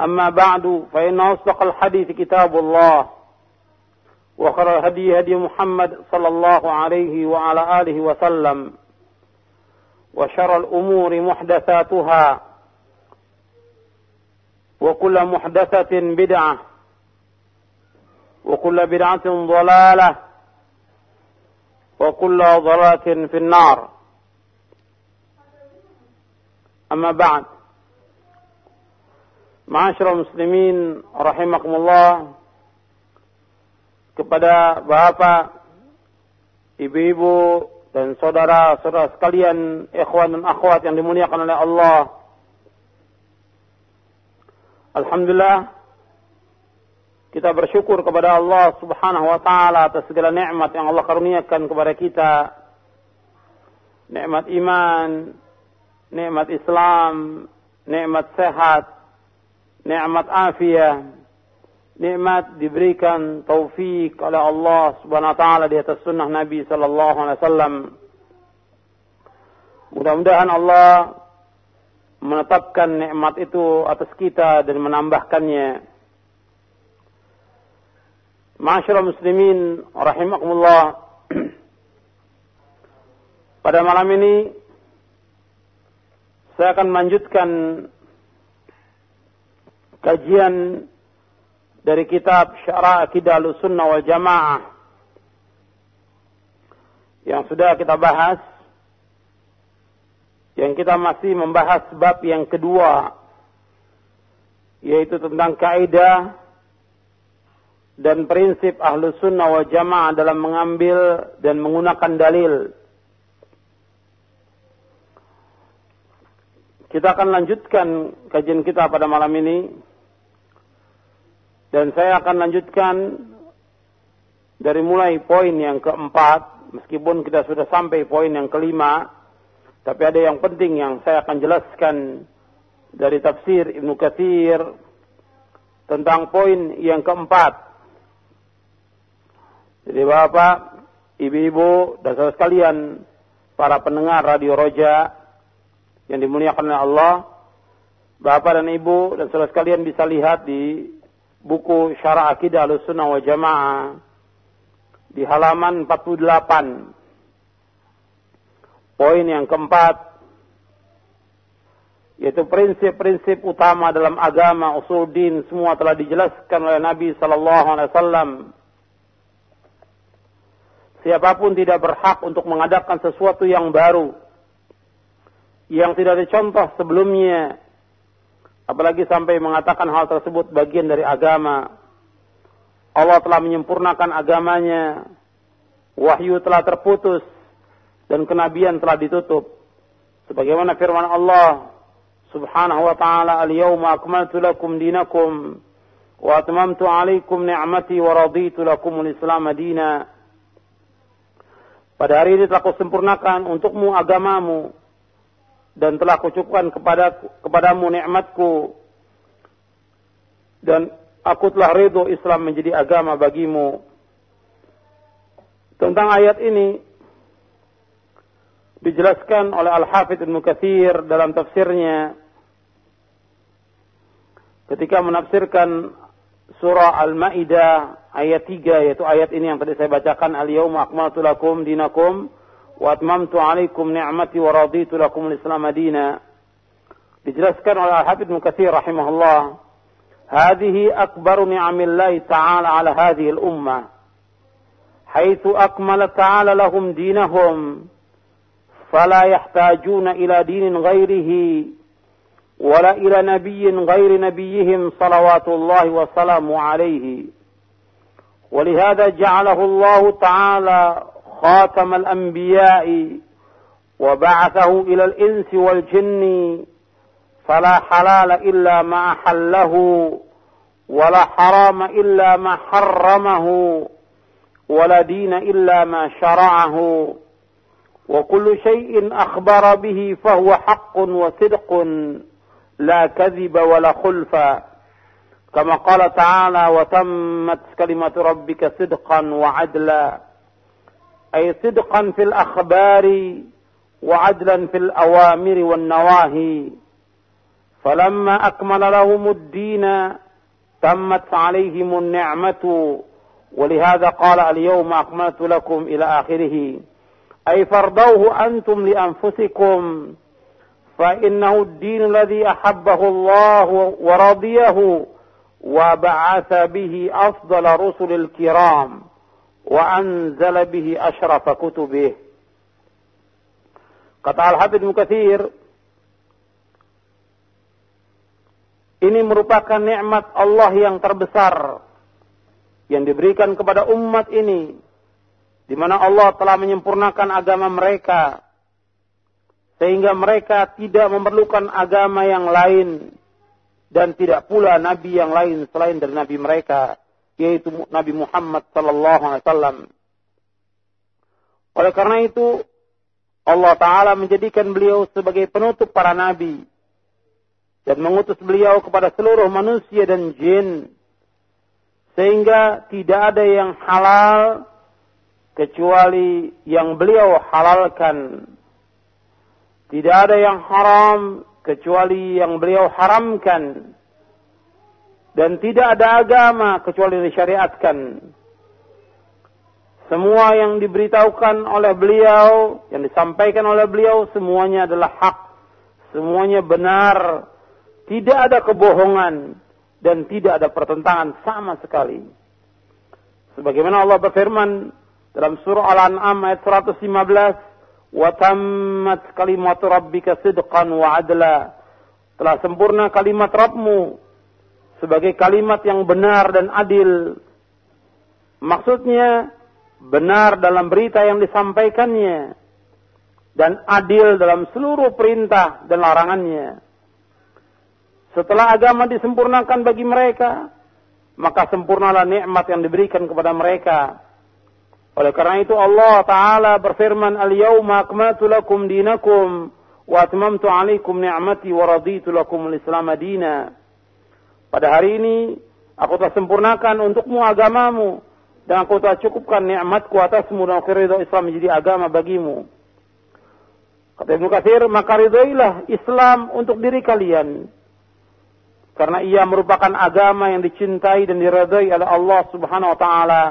أما بعد فإن أصدق الحديث كتاب الله وخير الهدي هدي محمد صلى الله عليه وعلى آله وسلم وشر الأمور محدثاتها وكل محدثة بدعة وكل بدعة ضلالة وكل ضلالة في النار. أما بعد Ma'asyiral muslimin rahimakumullah kepada bapak, ibu-ibu dan saudara-saudara sekalian, ikhwan dan akhwat yang dimuliakan oleh Allah. Alhamdulillah kita bersyukur kepada Allah Subhanahu wa taala atas segala nikmat yang Allah karuniakan kepada kita. Nikmat iman, nikmat Islam, nikmat sehat, nikmat afiyah, nikmat diberikan taufik oleh Allah Subhanahu wa taala di atas sunnah Nabi sallallahu alaihi wasallam. Mudah-mudahan Allah menetapkan nikmat itu atas kita dan menambahkannya. Ma'asyiral muslimin rahimakumullah. Pada malam ini saya akan melanjutkan kajian dari kitab Syara Akidah Sunnah wal Jamaah yang sudah kita bahas yang kita masih membahas bab yang kedua yaitu tentang kaidah dan prinsip ahlu sunnah wal jamaah dalam mengambil dan menggunakan dalil. Kita akan lanjutkan kajian kita pada malam ini. Dan saya akan lanjutkan dari mulai poin yang keempat, meskipun kita sudah sampai poin yang kelima, tapi ada yang penting yang saya akan jelaskan dari tafsir Ibnu Katsir tentang poin yang keempat. Jadi Bapak, Ibu-ibu dan saudara sekalian, para pendengar Radio Roja yang dimuliakan oleh Allah, Bapak dan Ibu dan saudara sekalian bisa lihat di buku Syarah Akidah Ahlussunnah wa Jamaah di halaman 48. Poin yang keempat yaitu prinsip-prinsip utama dalam agama usul din semua telah dijelaskan oleh Nabi sallallahu alaihi wasallam. Siapa pun tidak berhak untuk mengadakan sesuatu yang baru yang tidak dicontoh sebelumnya Apalagi sampai mengatakan hal tersebut bagian dari agama. Allah telah menyempurnakan agamanya. Wahyu telah terputus. Dan kenabian telah ditutup. Sebagaimana firman Allah subhanahu wa ta'ala al-yawma akmaltu lakum dinakum wa atmamtu alaikum ni'mati wa raditu lakum al-islam dina. Pada hari ini telah kusempurnakan untukmu agamamu dan telah kucukkan kepada kepadamu nikmatku dan aku telah ridho Islam menjadi agama bagimu. Tentang ayat ini dijelaskan oleh Al-Hafidh Ibn Kathir dalam tafsirnya ketika menafsirkan surah Al-Maidah ayat 3 yaitu ayat ini yang tadi saya bacakan al-yauma akmaltu lakum dinakum وأتممت عليكم نعمتي ورضيت لكم الإسلام دينا. إجلاس كان على الحافظ ابن كثير رحمه الله. هذه أكبر نعم الله تعالى على هذه الأمة. حيث أكمل تعالى لهم دينهم. فلا يحتاجون إلى دين غيره ولا إلى نبي غير نبيهم صلوات الله وسلامه عليه. ولهذا جعله الله تعالى خاتم الأنبياء وبعثه إلى الإنس والجن فلا حلال إلا ما أحله ولا حرام إلا ما حرمه ولا دين إلا ما شرعه. وكل شيء أخبر به فهو حق وصدق لا كذب ولا خلف. كما قال تعالى وتمت كلمة ربك صدقا وعدلا أي صدقا في الأخبار وعدلا في الأوامر والنواهي. فلما أكمل لهم الدين تمت عليهم النعمة. ولهذا قال اليوم أكملت لكم إلى آخره. أي فارضوه أنتم لأنفسكم فإنه الدين الذي أحبه الله ورضيه وبعث به أفضل رسل الكرام. وأنزل به أشرف كتبه Kata Al-Habib Mukathir, ini merupakan nikmat Allah yang terbesar yang diberikan kepada umat ini di mana Allah telah menyempurnakan agama mereka sehingga mereka tidak memerlukan agama yang lain dan tidak pula nabi yang lain selain dari nabi mereka yaitu Nabi Muhammad sallallahu alaihi wasallam. Oleh karena itu Allah taala menjadikan beliau sebagai penutup para nabi dan mengutus beliau kepada seluruh manusia dan jin sehingga tidak ada yang halal kecuali yang beliau halalkan. Tidak ada yang haram kecuali yang beliau haramkan. Dan tidak ada agama kecuali disyariatkan. Semua yang diberitahukan oleh beliau, yang disampaikan oleh beliau, semuanya adalah hak. Semuanya benar. Tidak ada kebohongan dan tidak ada pertentangan sama sekali. Sebagaimana Allah berfirman dalam surah Al-An'am ayat 115, "Wa tammat kalimatu rabbika sidqan wa adla." Telah sempurna kalimat Rabbmu sebagai kalimat yang benar dan adil. Maksudnya benar dalam berita yang disampaikannya dan adil dalam seluruh perintah dan larangannya. Setelah agama disempurnakan bagi mereka, maka sempurnalah nikmat yang diberikan kepada mereka. Oleh karena itu Allah Ta'ala berfirman, Al-yawma akmatu lakum dinakum, wa atmamtu alaikum ni'mati wa raditu lakum al-islam adina. Pada hari ini, aku telah sempurnakan untukmu agamamu, dan aku telah cukupkan nikmatku atasmu dan aku Islam menjadi agama bagimu. Kata Ibnu Katsir, maka ridhoilah Islam untuk diri kalian karena ia merupakan agama yang dicintai dan diridhai oleh Allah Subhanahu wa taala.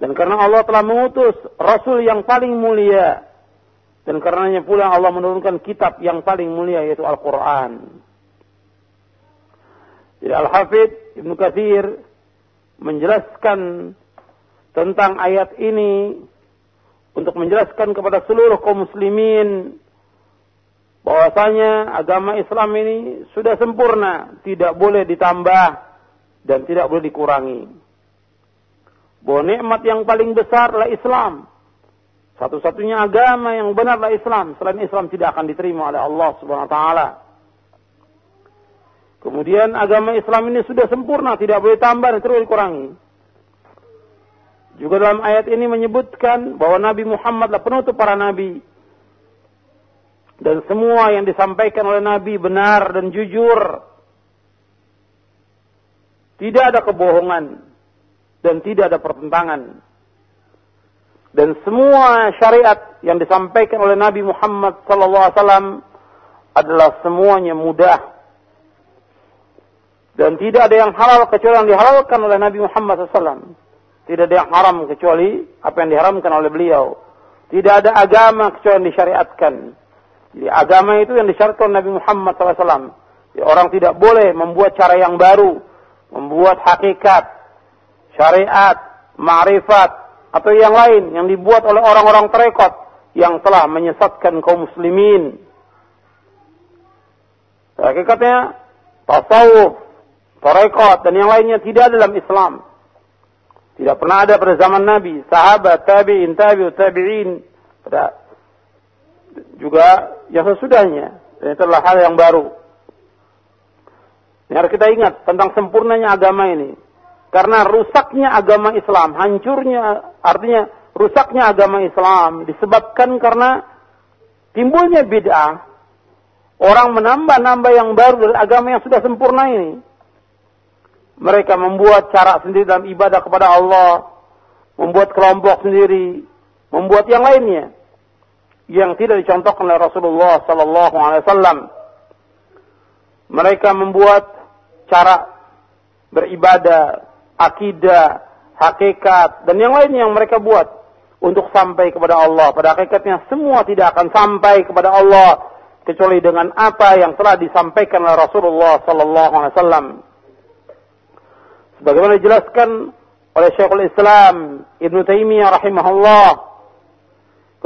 Dan karena Allah telah mengutus rasul yang paling mulia dan karenanya pula Allah menurunkan kitab yang paling mulia yaitu Al-Qur'an. Jadi Al-Hafidh Ibnu Katsir menjelaskan tentang ayat ini untuk menjelaskan kepada seluruh kaum muslimin bahwasanya agama Islam ini sudah sempurna, tidak boleh ditambah dan tidak boleh dikurangi. Bahwa nikmat yang paling besar adalah Islam. Satu-satunya agama yang benar adalah Islam. Selain Islam tidak akan diterima oleh Allah Subhanahu wa taala. Kemudian agama Islam ini sudah sempurna, tidak boleh tambah dan boleh dikurangi. Juga dalam ayat ini menyebutkan bahwa Nabi Muhammad adalah penutup para nabi dan semua yang disampaikan oleh Nabi benar dan jujur. Tidak ada kebohongan dan tidak ada pertentangan. Dan semua syariat yang disampaikan oleh Nabi Muhammad SAW adalah semuanya mudah. Dan tidak ada yang halal kecuali yang dihalalkan oleh Nabi Muhammad SAW. Tidak ada yang haram kecuali apa yang diharamkan oleh beliau. Tidak ada agama kecuali yang disyariatkan. Jadi agama itu yang disyariatkan Nabi Muhammad SAW. Jadi, orang tidak boleh membuat cara yang baru. Membuat hakikat, syariat, ma'rifat, atau yang lain yang dibuat oleh orang-orang terekot yang telah menyesatkan kaum muslimin. Hakikatnya tasawuf, tarekat dan yang lainnya tidak dalam Islam. Tidak pernah ada pada zaman Nabi, sahabat, tabi'in, tabi'ut, tabi'in, juga yang sesudahnya. Dan itu adalah hal yang baru. Ini harus kita ingat tentang sempurnanya agama ini. Karena rusaknya agama Islam, hancurnya, artinya rusaknya agama Islam disebabkan karena timbulnya bid'ah. Orang menambah-nambah yang baru dari agama yang sudah sempurna ini. Mereka membuat cara sendiri dalam ibadah kepada Allah, membuat kelompok sendiri, membuat yang lainnya yang tidak dicontohkan oleh Rasulullah sallallahu alaihi wasallam. Mereka membuat cara beribadah akidah, hakikat, dan yang lain yang mereka buat untuk sampai kepada Allah. Pada hakikatnya semua tidak akan sampai kepada Allah kecuali dengan apa yang telah disampaikan oleh Rasulullah sallallahu alaihi wasallam. Sebagaimana dijelaskan oleh Syekhul Islam Ibn Taimiyah rahimahullah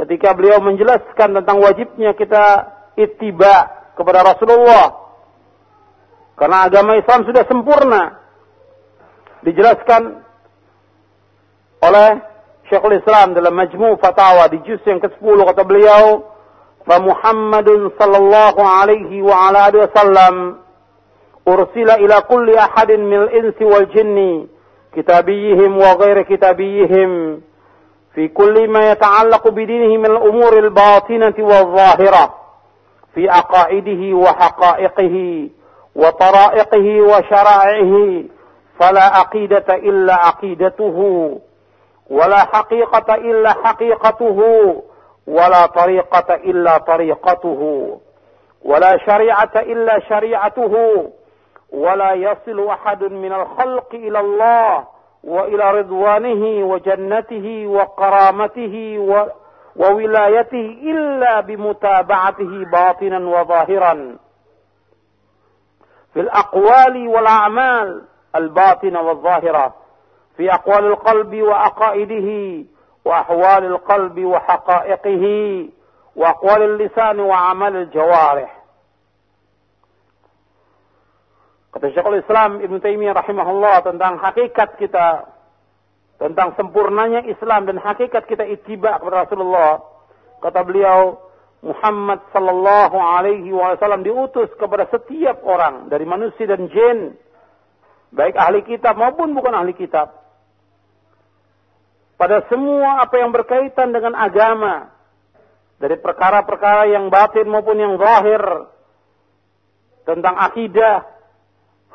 ketika beliau menjelaskan tentang wajibnya kita ittiba kepada Rasulullah karena agama Islam sudah sempurna dijelaskan oleh Syekhul Islam dalam Majmu' Fatawa di juz yang ke-10 kata beliau, "Fa Muhammadun sallallahu alaihi wa ala alihi wasallam kulli ahadin minal insi wal jinni kitabiyihim wa ghairi kitabiyihim في كل ما يتعلق بدينه من الأمور الباطنة والظاهرة في عقائده وحقائقه وطرائقه وشرائعه فلا عقيدة إلا عقيدته ولا حقيقة إلا حقيقته ولا طريقة إلا طريقته ولا شريعة إلا شريعته. ولا يصل أحد من الخلق إلى الله وإلى رضوانه وجنته وكرامته وولايته إلا بمتابعته باطنا وظاهرا. في الأقوال والأعمال الباطنة والظاهرة. في أقوال القلب وعقائده وأحوال القلب وحقائقه وأقوال اللسان وعمل الجوارح. Kata Syekhul Islam Ibn Taimiyah rahimahullah tentang hakikat kita, tentang sempurnanya Islam dan hakikat kita ittiba kepada Rasulullah. Kata beliau, Muhammad sallallahu alaihi wasallam diutus kepada setiap orang dari manusia dan jin baik ahli kitab maupun bukan ahli kitab. Pada semua apa yang berkaitan dengan agama, dari perkara-perkara yang batin maupun yang zahir, tentang akidah,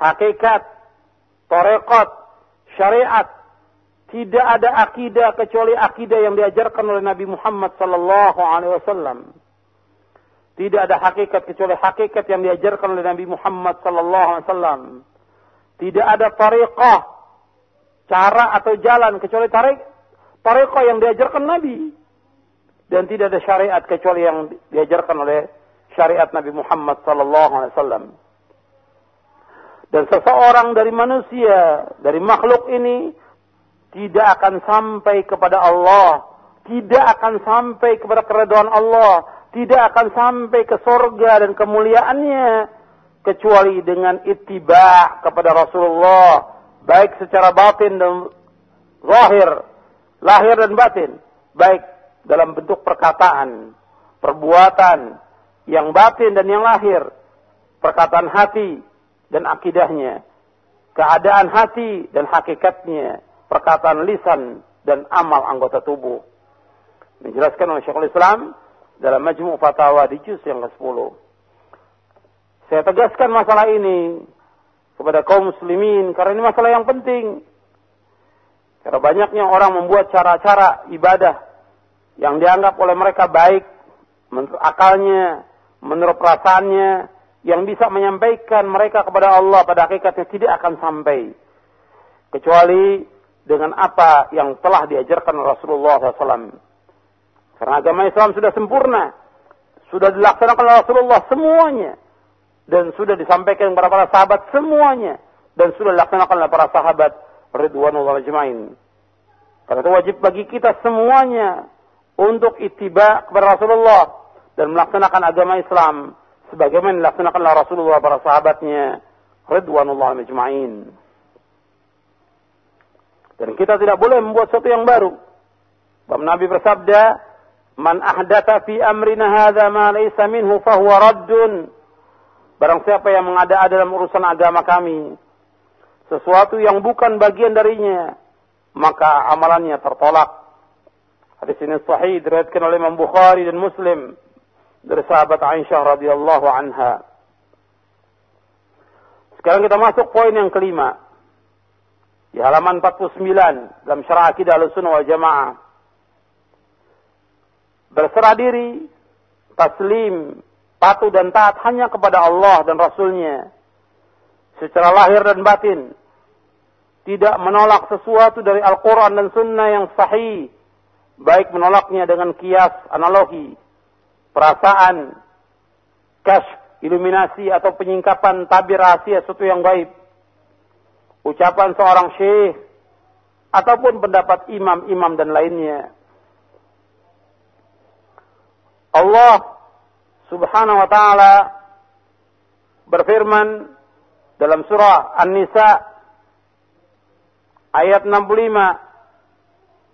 hakikat, torekot, syariat, tidak ada akidah kecuali akidah yang diajarkan oleh Nabi Muhammad sallallahu alaihi wasallam. Tidak ada hakikat kecuali hakikat yang diajarkan oleh Nabi Muhammad sallallahu alaihi wasallam. Tidak ada tariqah, cara atau jalan kecuali tarik, tariqah yang diajarkan Nabi. Dan tidak ada syariat kecuali yang diajarkan oleh syariat Nabi Muhammad sallallahu alaihi wasallam. Dan seseorang dari manusia, dari makhluk ini tidak akan sampai kepada Allah, tidak akan sampai kepada keridhaan Allah, tidak akan sampai ke sorga dan kemuliaannya kecuali dengan ittiba kepada Rasulullah baik secara batin dan zahir lahir dan batin baik dalam bentuk perkataan perbuatan yang batin dan yang lahir perkataan hati dan akidahnya keadaan hati dan hakikatnya perkataan lisan dan amal anggota tubuh dijelaskan oleh Syekhul Islam dalam Majmu' Fatawa di juz yang ke-10 saya tegaskan masalah ini. kepada kaum muslimin karena ini masalah yang penting. Karena banyaknya orang membuat cara-cara ibadah yang dianggap oleh mereka baik menurut akalnya, menurut perasaannya, yang bisa menyampaikan mereka kepada Allah pada hakikatnya tidak akan sampai. Kecuali dengan apa yang telah diajarkan Rasulullah SAW. Karena agama Islam sudah sempurna. Sudah dilaksanakan oleh Rasulullah semuanya. Dan sudah disampaikan kepada para sahabat semuanya. Dan sudah dilaksanakan oleh para sahabat. Ridwanullah ajma'in. Karena itu wajib bagi kita semuanya. Untuk itiba kepada Rasulullah. Dan melaksanakan agama Islam. Sebagaimana dilaksanakan oleh Rasulullah para sahabatnya. Ridwanullah ajma'in. Dan kita tidak boleh membuat sesuatu yang baru. Bapak Nabi bersabda, "Man ahdatha fi amrina hadza ma laysa minhu fahuwa raddun." Barang siapa yang mengada-ada dalam urusan agama kami sesuatu yang bukan bagian darinya, maka amalannya tertolak. Hadis ini sahih diriwayatkan oleh Imam Bukhari dan Muslim dari sahabat Aisyah radhiyallahu anha. Sekarang kita masuk poin yang kelima di halaman 49 dalam syarah akidah al-sunnah wal jamaah. Berserah diri, taslim, patuh dan taat hanya kepada Allah dan Rasulnya. Secara lahir dan batin. Tidak menolak sesuatu dari Al-Quran dan Sunnah yang sahih. Baik menolaknya dengan kias, analogi, perasaan, kash, iluminasi atau penyingkapan tabir rahasia sesuatu yang baik ucapan seorang syekh, ataupun pendapat imam-imam dan lainnya. Allah subhanahu wa ta'ala berfirman dalam surah An-Nisa ayat 65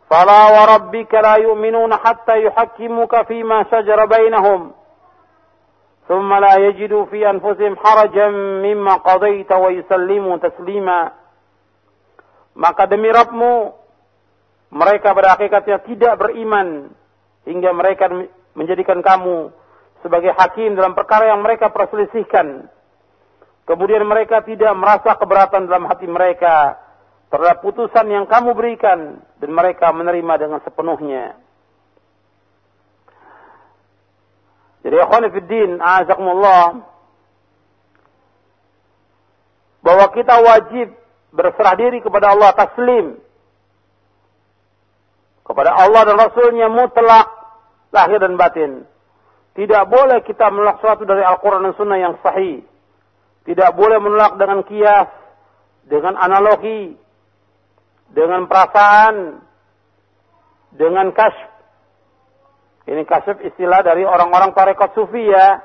فلا وربك لا يؤمنون حتى يحكموك فيما شجر بينهم ثم لا يجدوا في أنفسهم حرجا مما قضيت ويسلموا تسليما maka demi Rabbmu mereka pada hakikatnya tidak beriman hingga mereka menjadikan kamu sebagai hakim dalam perkara yang mereka perselisihkan. Kemudian mereka tidak merasa keberatan dalam hati mereka terhadap putusan yang kamu berikan dan mereka menerima dengan sepenuhnya. Jadi akhwan fiddin, azakumullah bahwa kita wajib berserah diri kepada Allah taslim kepada Allah dan Rasulnya mutlak lahir dan batin. Tidak boleh kita menolak sesuatu dari Al-Quran dan Sunnah yang sahih. Tidak boleh menolak dengan kias, dengan analogi, dengan perasaan, dengan kasyf. Ini kasyf istilah dari orang-orang tarekat sufi ya.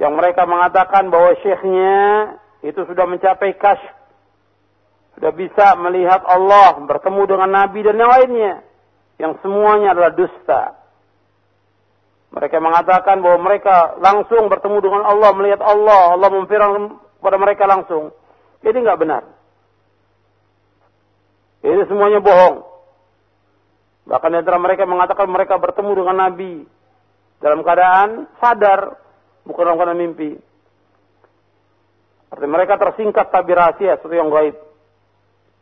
Yang mereka mengatakan bahwa syekhnya itu sudah mencapai kasyf. Sudah bisa melihat Allah, bertemu dengan Nabi dan yang lainnya. Yang semuanya adalah dusta. Mereka mengatakan bahwa mereka langsung bertemu dengan Allah, melihat Allah, Allah memfirman kepada mereka langsung. Ini nggak benar. Ini semuanya bohong. Bahkan di antara mereka mengatakan mereka bertemu dengan Nabi dalam keadaan sadar, bukan dalam keadaan mimpi. Artinya mereka tersingkat tabir rahasia, sesuatu yang gaib.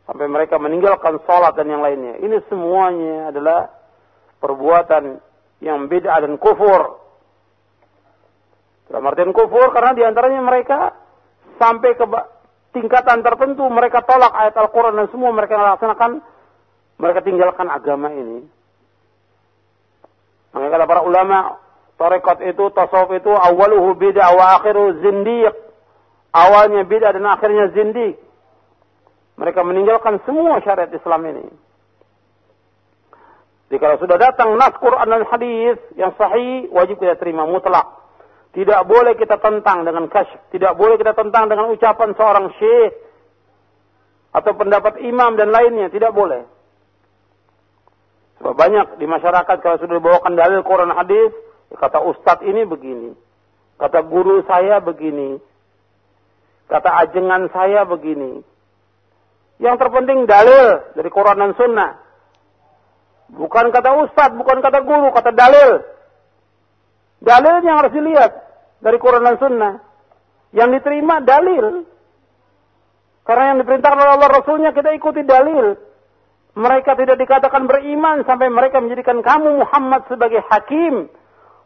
Sampai mereka meninggalkan sholat dan yang lainnya. Ini semuanya adalah perbuatan yang beda dan kufur. Dalam artian kufur karena di antaranya mereka sampai ke tingkatan tertentu mereka tolak ayat Al-Quran dan semua mereka laksanakan mereka tinggalkan agama ini. Makanya kata para ulama, tarekat itu, tasawuf itu, awaluhu bid'ah wa akhiru zindiq. Awalnya bid'ah dan akhirnya zindik. Mereka meninggalkan semua syariat Islam ini. Kalau sudah datang nas Quran dan hadis yang sahih, wajib kita terima mutlak. Tidak boleh kita tentang dengan kasyf. Tidak boleh kita tentang dengan ucapan seorang syekh. Atau pendapat imam dan lainnya. Tidak boleh. Sebab banyak di masyarakat kalau sudah dibawakan dalil Quran hadis, kata ustadz ini begini. Kata guru saya begini. Kata ajengan saya begini. Yang terpenting dalil dari Quran dan Sunnah. Bukan kata ustadz, bukan kata guru, kata dalil. Dalil yang harus dilihat dari Quran dan Sunnah. Yang diterima dalil, Karena yang diperintahkan oleh Allah Rasulnya kita ikuti dalil. Mereka tidak dikatakan beriman sampai mereka menjadikan kamu Muhammad sebagai hakim.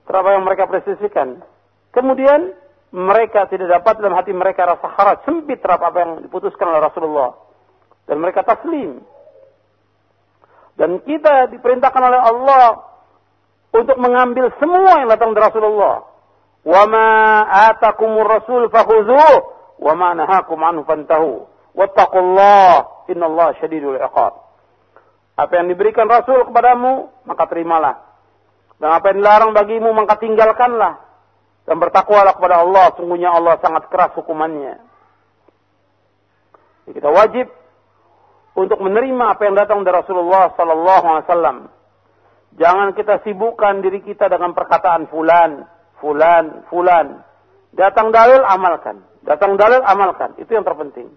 Terapa yang mereka presisikan. Kemudian mereka tidak dapat dalam hati mereka rasa haraj sempit terhadap apa yang diputuskan oleh Rasulullah. Dan mereka taslim. Dan kita diperintahkan oleh Allah untuk mengambil semua yang datang dari Rasulullah. Wa ma atakumur rasul fakhuzuh wa ma nahakum anhu fantahu. Wattaqullah innallaha syadidul iqab. Apa yang diberikan Rasul kepadamu, maka terimalah. Dan apa yang dilarang bagimu, maka tinggalkanlah. Dan bertakwalah kepada Allah, sungguhnya Allah sangat keras hukumannya. Jadi kita wajib untuk menerima apa yang datang dari Rasulullah sallallahu alaihi wasallam. Jangan kita sibukkan diri kita dengan perkataan fulan, fulan, fulan. Datang dalil amalkan. Datang dalil amalkan. Itu yang terpenting.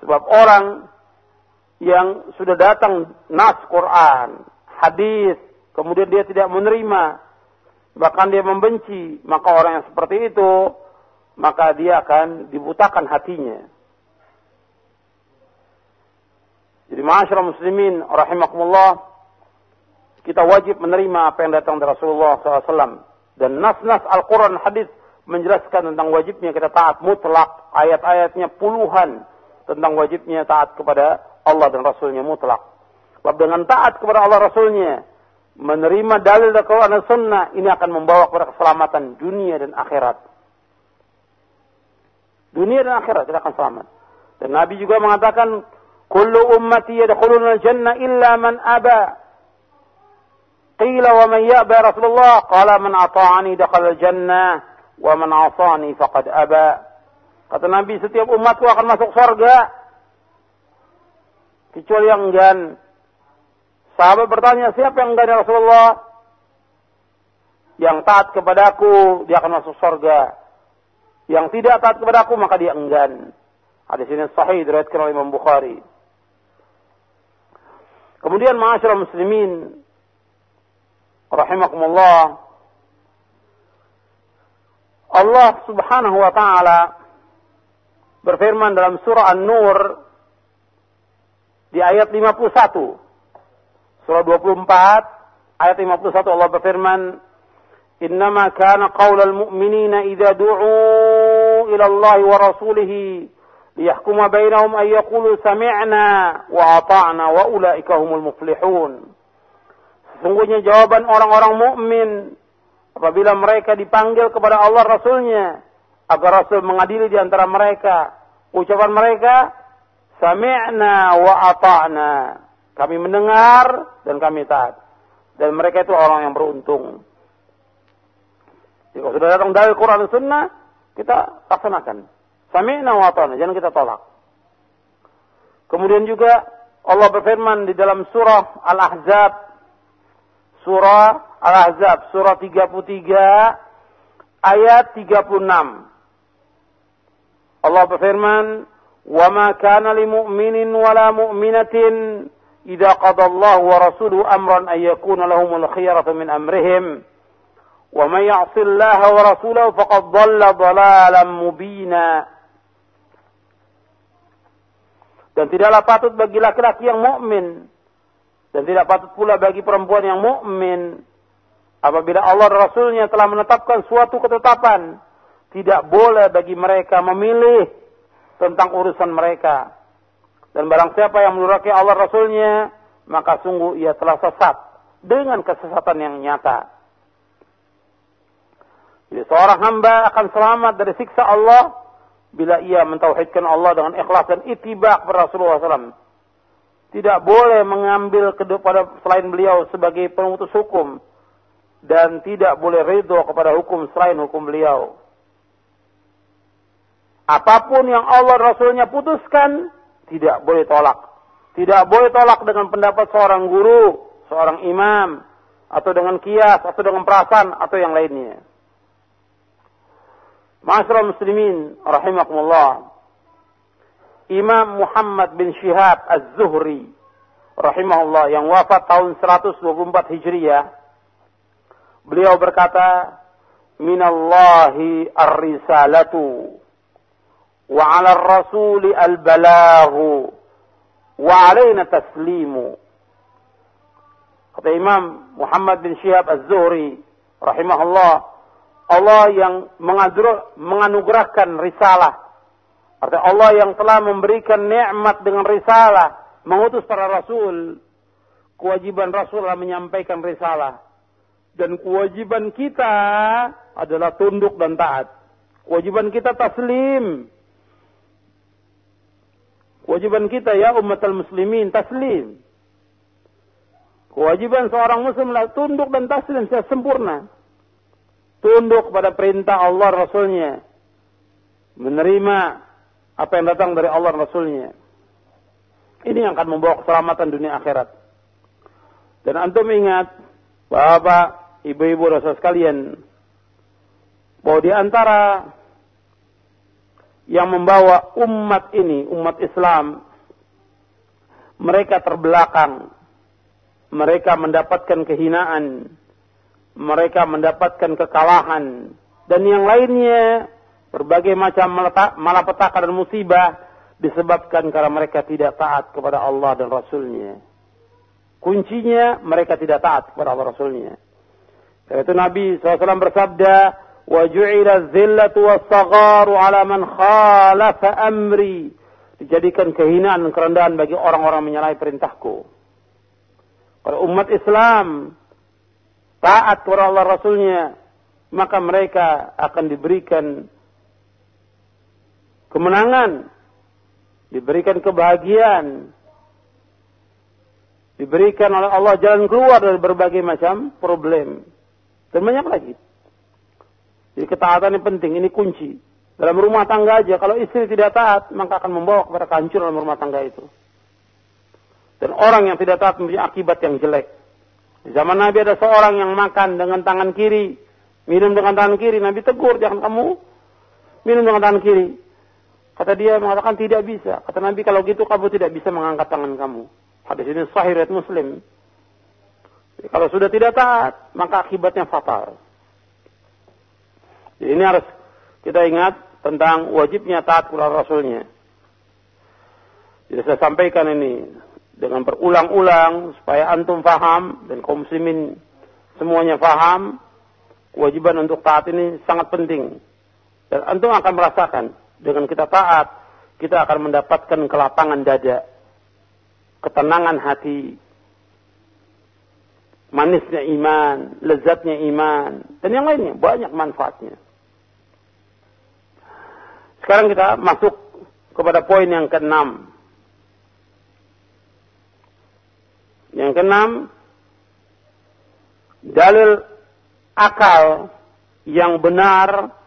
Sebab orang yang sudah datang nas Quran, hadis, kemudian dia tidak menerima, bahkan dia membenci, maka orang yang seperti itu, maka dia akan dibutakan hatinya. Jadi masyarakat muslimin rahimakumullah kita wajib menerima apa yang datang dari Rasulullah SAW. Dan nas-nas Al-Quran hadis menjelaskan tentang wajibnya kita taat mutlak. Ayat-ayatnya puluhan tentang wajibnya taat kepada Allah dan Rasulnya mutlak. Sebab dengan taat kepada Allah Rasulnya, menerima dalil dari Quran dan Sunnah, ini akan membawa kepada keselamatan dunia dan akhirat. Dunia dan akhirat tidak akan selamat. Dan Nabi juga mengatakan, Kullu ummati yadkhuluna al-jannah illa man aba. Wa man ya'ba ya Rasulullah? Qala man ata'ani dakhala al-jannah wa man 'asani faqad aba. Kata Nabi, setiap umatku akan masuk surga kecuali yang enggan. Sahabat bertanya, siapa yang enggan ya Rasulullah? Yang taat kepadaku, dia akan masuk surga. Yang tidak taat kepadaku, maka dia enggan. Hadis ini sahih diriwayatkan oleh Imam Bukhari. Kemudian ma'asyar muslimin rahimakumullah Allah Subhanahu wa taala berfirman dalam surah An-Nur di ayat 51. Surah 24 ayat 51 Allah berfirman إنما كان قول المؤمنين إذا دعوا إلى الله ورسوله liyahkuma bainahum ay yaqulu sami'na wa ata'na wa ulaika Sesungguhnya jawaban orang-orang mukmin apabila mereka dipanggil kepada Allah Rasulnya agar Rasul mengadili di antara mereka. Ucapan mereka, sami'na wa ata'na. Kami mendengar dan kami taat. Dan mereka itu orang yang beruntung. Jika sudah datang dari Quran dan Sunnah, kita laksanakan. Sami'na wa ta'na, jangan kita tolak. Kemudian juga Allah berfirman di dalam surah Al-Ahzab surah Al-Ahzab surah 33 ayat 36. Allah berfirman, "Wa ma kana lil mu'minin wa la mu'minatin idza qada Allah wa rasuluhu amran ay yakuna lahumul khiyaratu min amrihim." ومن يعص الله ورسوله فقد ضل ضلالا مبينا dan tidaklah patut bagi laki-laki yang mukmin dan tidak patut pula bagi perempuan yang mukmin apabila Allah Rasulnya telah menetapkan suatu ketetapan tidak boleh bagi mereka memilih tentang urusan mereka dan barang siapa yang menuraki Allah Rasulnya maka sungguh ia telah sesat dengan kesesatan yang nyata jadi seorang hamba akan selamat dari siksa Allah bila ia mentauhidkan Allah dengan ikhlas dan itibak kepada Rasulullah SAW. Tidak boleh mengambil kepada selain beliau sebagai pemutus hukum dan tidak boleh ridho kepada hukum selain hukum beliau. Apa pun yang Allah Rasulnya putuskan, tidak boleh tolak. Tidak boleh tolak dengan pendapat seorang guru, seorang imam, atau dengan kias, atau dengan perasaan, atau yang lainnya. Masyarakat muslimin rahimakumullah. Imam Muhammad bin Shihab Az-Zuhri rahimahullah yang wafat tahun 124 Hijriah. Beliau berkata, "Minallahi ar-risalatu wa 'ala ar-rasuli al-balaghu wa 'alaina taslimu. Kata Imam Muhammad bin Syihab Az-Zuhri rahimahullah, Allah yang menganugerahkan risalah. Artinya Allah yang telah memberikan nikmat dengan risalah, mengutus para rasul. Kewajiban rasul adalah menyampaikan risalah. Dan kewajiban kita adalah tunduk dan taat. Kewajiban kita taslim. Kewajiban kita ya umat muslimin taslim. Kewajiban seorang muslim adalah tunduk dan taslim secara sempurna. Tunduk pada perintah Allah Rasulnya. Menerima apa yang datang dari Allah Rasulnya. Ini yang akan membawa keselamatan dunia akhirat. Dan antum ingat, Bapak, Ibu-ibu Rasul sekalian, bahwa di antara yang membawa umat ini, umat Islam, mereka terbelakang mereka mendapatkan kehinaan, mereka mendapatkan kekalahan, dan yang lainnya berbagai macam malapetaka dan musibah disebabkan karena mereka tidak taat kepada Allah dan Rasulnya. Kuncinya mereka tidak taat kepada Allah Rasulnya. Karena itu Nabi SAW bersabda, وَجُعِلَ الذِّلَّةُ وَالصَّغَارُ عَلَى مَنْ خَالَفَ أَمْرِي Dijadikan kehinaan dan kerendahan bagi orang-orang menyalahi perintahku. Kalau umat Islam taat kepada Allah Rasulnya, maka mereka akan diberikan kemenangan, diberikan kebahagiaan, diberikan oleh Allah jalan keluar dari berbagai macam problem. Dan banyak lagi. Jadi ketaatan ini penting, ini kunci. Dalam rumah tangga aja, kalau istri tidak taat, maka akan membawa kepada kehancuran dalam rumah tangga itu. Dan orang yang tidak taat mempunyai akibat yang jelek. Di zaman Nabi ada seorang yang makan dengan tangan kiri, minum dengan tangan kiri. Nabi tegur, jangan kamu minum dengan tangan kiri. Kata dia mengatakan tidak bisa. Kata Nabi kalau gitu kamu tidak bisa mengangkat tangan kamu. Hadis ini sahih riwayat Muslim. Jadi, kalau sudah tidak taat, maka akibatnya fatal. Jadi, ini harus kita ingat tentang wajibnya taat kepada Rasulnya. Jadi saya sampaikan ini dengan berulang-ulang supaya antum faham dan kaum muslimin semuanya faham kewajiban untuk taat ini sangat penting dan antum akan merasakan dengan kita taat kita akan mendapatkan kelapangan dada ketenangan hati manisnya iman lezatnya iman dan yang lainnya. Banyak manfaatnya. Sekarang kita masuk kepada poin yang keenam. Yang keenam, dalil akal yang benar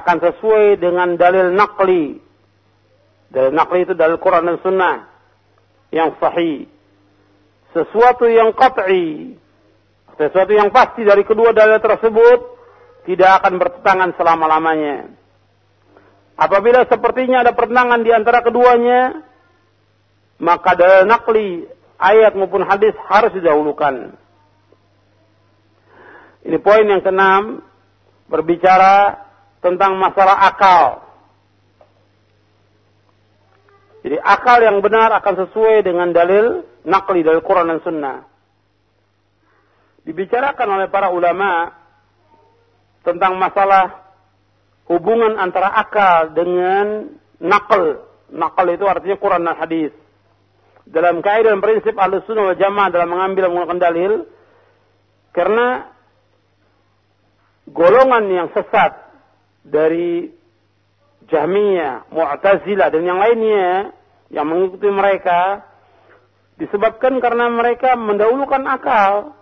akan sesuai dengan dalil nakli. Dalil nakli itu dalil Quran dan Sunnah yang sahih. Sesuatu yang qat'i, sesuatu yang pasti dari kedua dalil tersebut tidak akan bertentangan selama-lamanya. Apabila sepertinya ada pertentangan di antara keduanya, maka dalil nakli ayat maupun hadis harus didahulukan. Ini poin yang keenam berbicara tentang masalah akal. Jadi akal yang benar akan sesuai dengan dalil nakli dari Quran dan Sunnah. Dibicarakan oleh para ulama tentang masalah hubungan antara akal dengan nakal. Nakal itu artinya Quran dan hadis dalam kaidah dan prinsip al-sunnah wal jamaah dalam mengambil menggunakan dalil karena golongan yang sesat dari Jahmiyah, Mu'tazilah dan yang lainnya yang mengikuti mereka disebabkan karena mereka mendahulukan akal,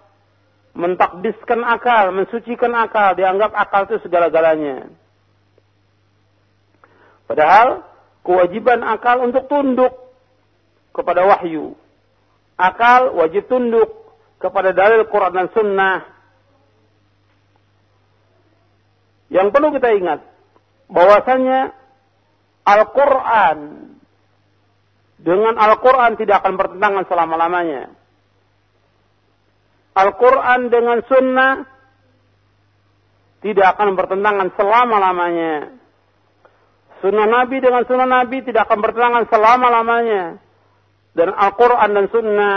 mentakdiskan akal, mensucikan akal, dianggap akal itu segala-galanya. Padahal kewajiban akal untuk tunduk kepada wahyu. Akal wajib tunduk kepada dalil Quran dan Sunnah. Yang perlu kita ingat bahwasanya Al-Quran dengan Al-Quran tidak akan bertentangan selama-lamanya. Al-Quran dengan Sunnah tidak akan bertentangan selama-lamanya. Sunnah Nabi dengan sunnah Nabi tidak akan bertentangan selama-lamanya. Dan Al-Quran dan sunnah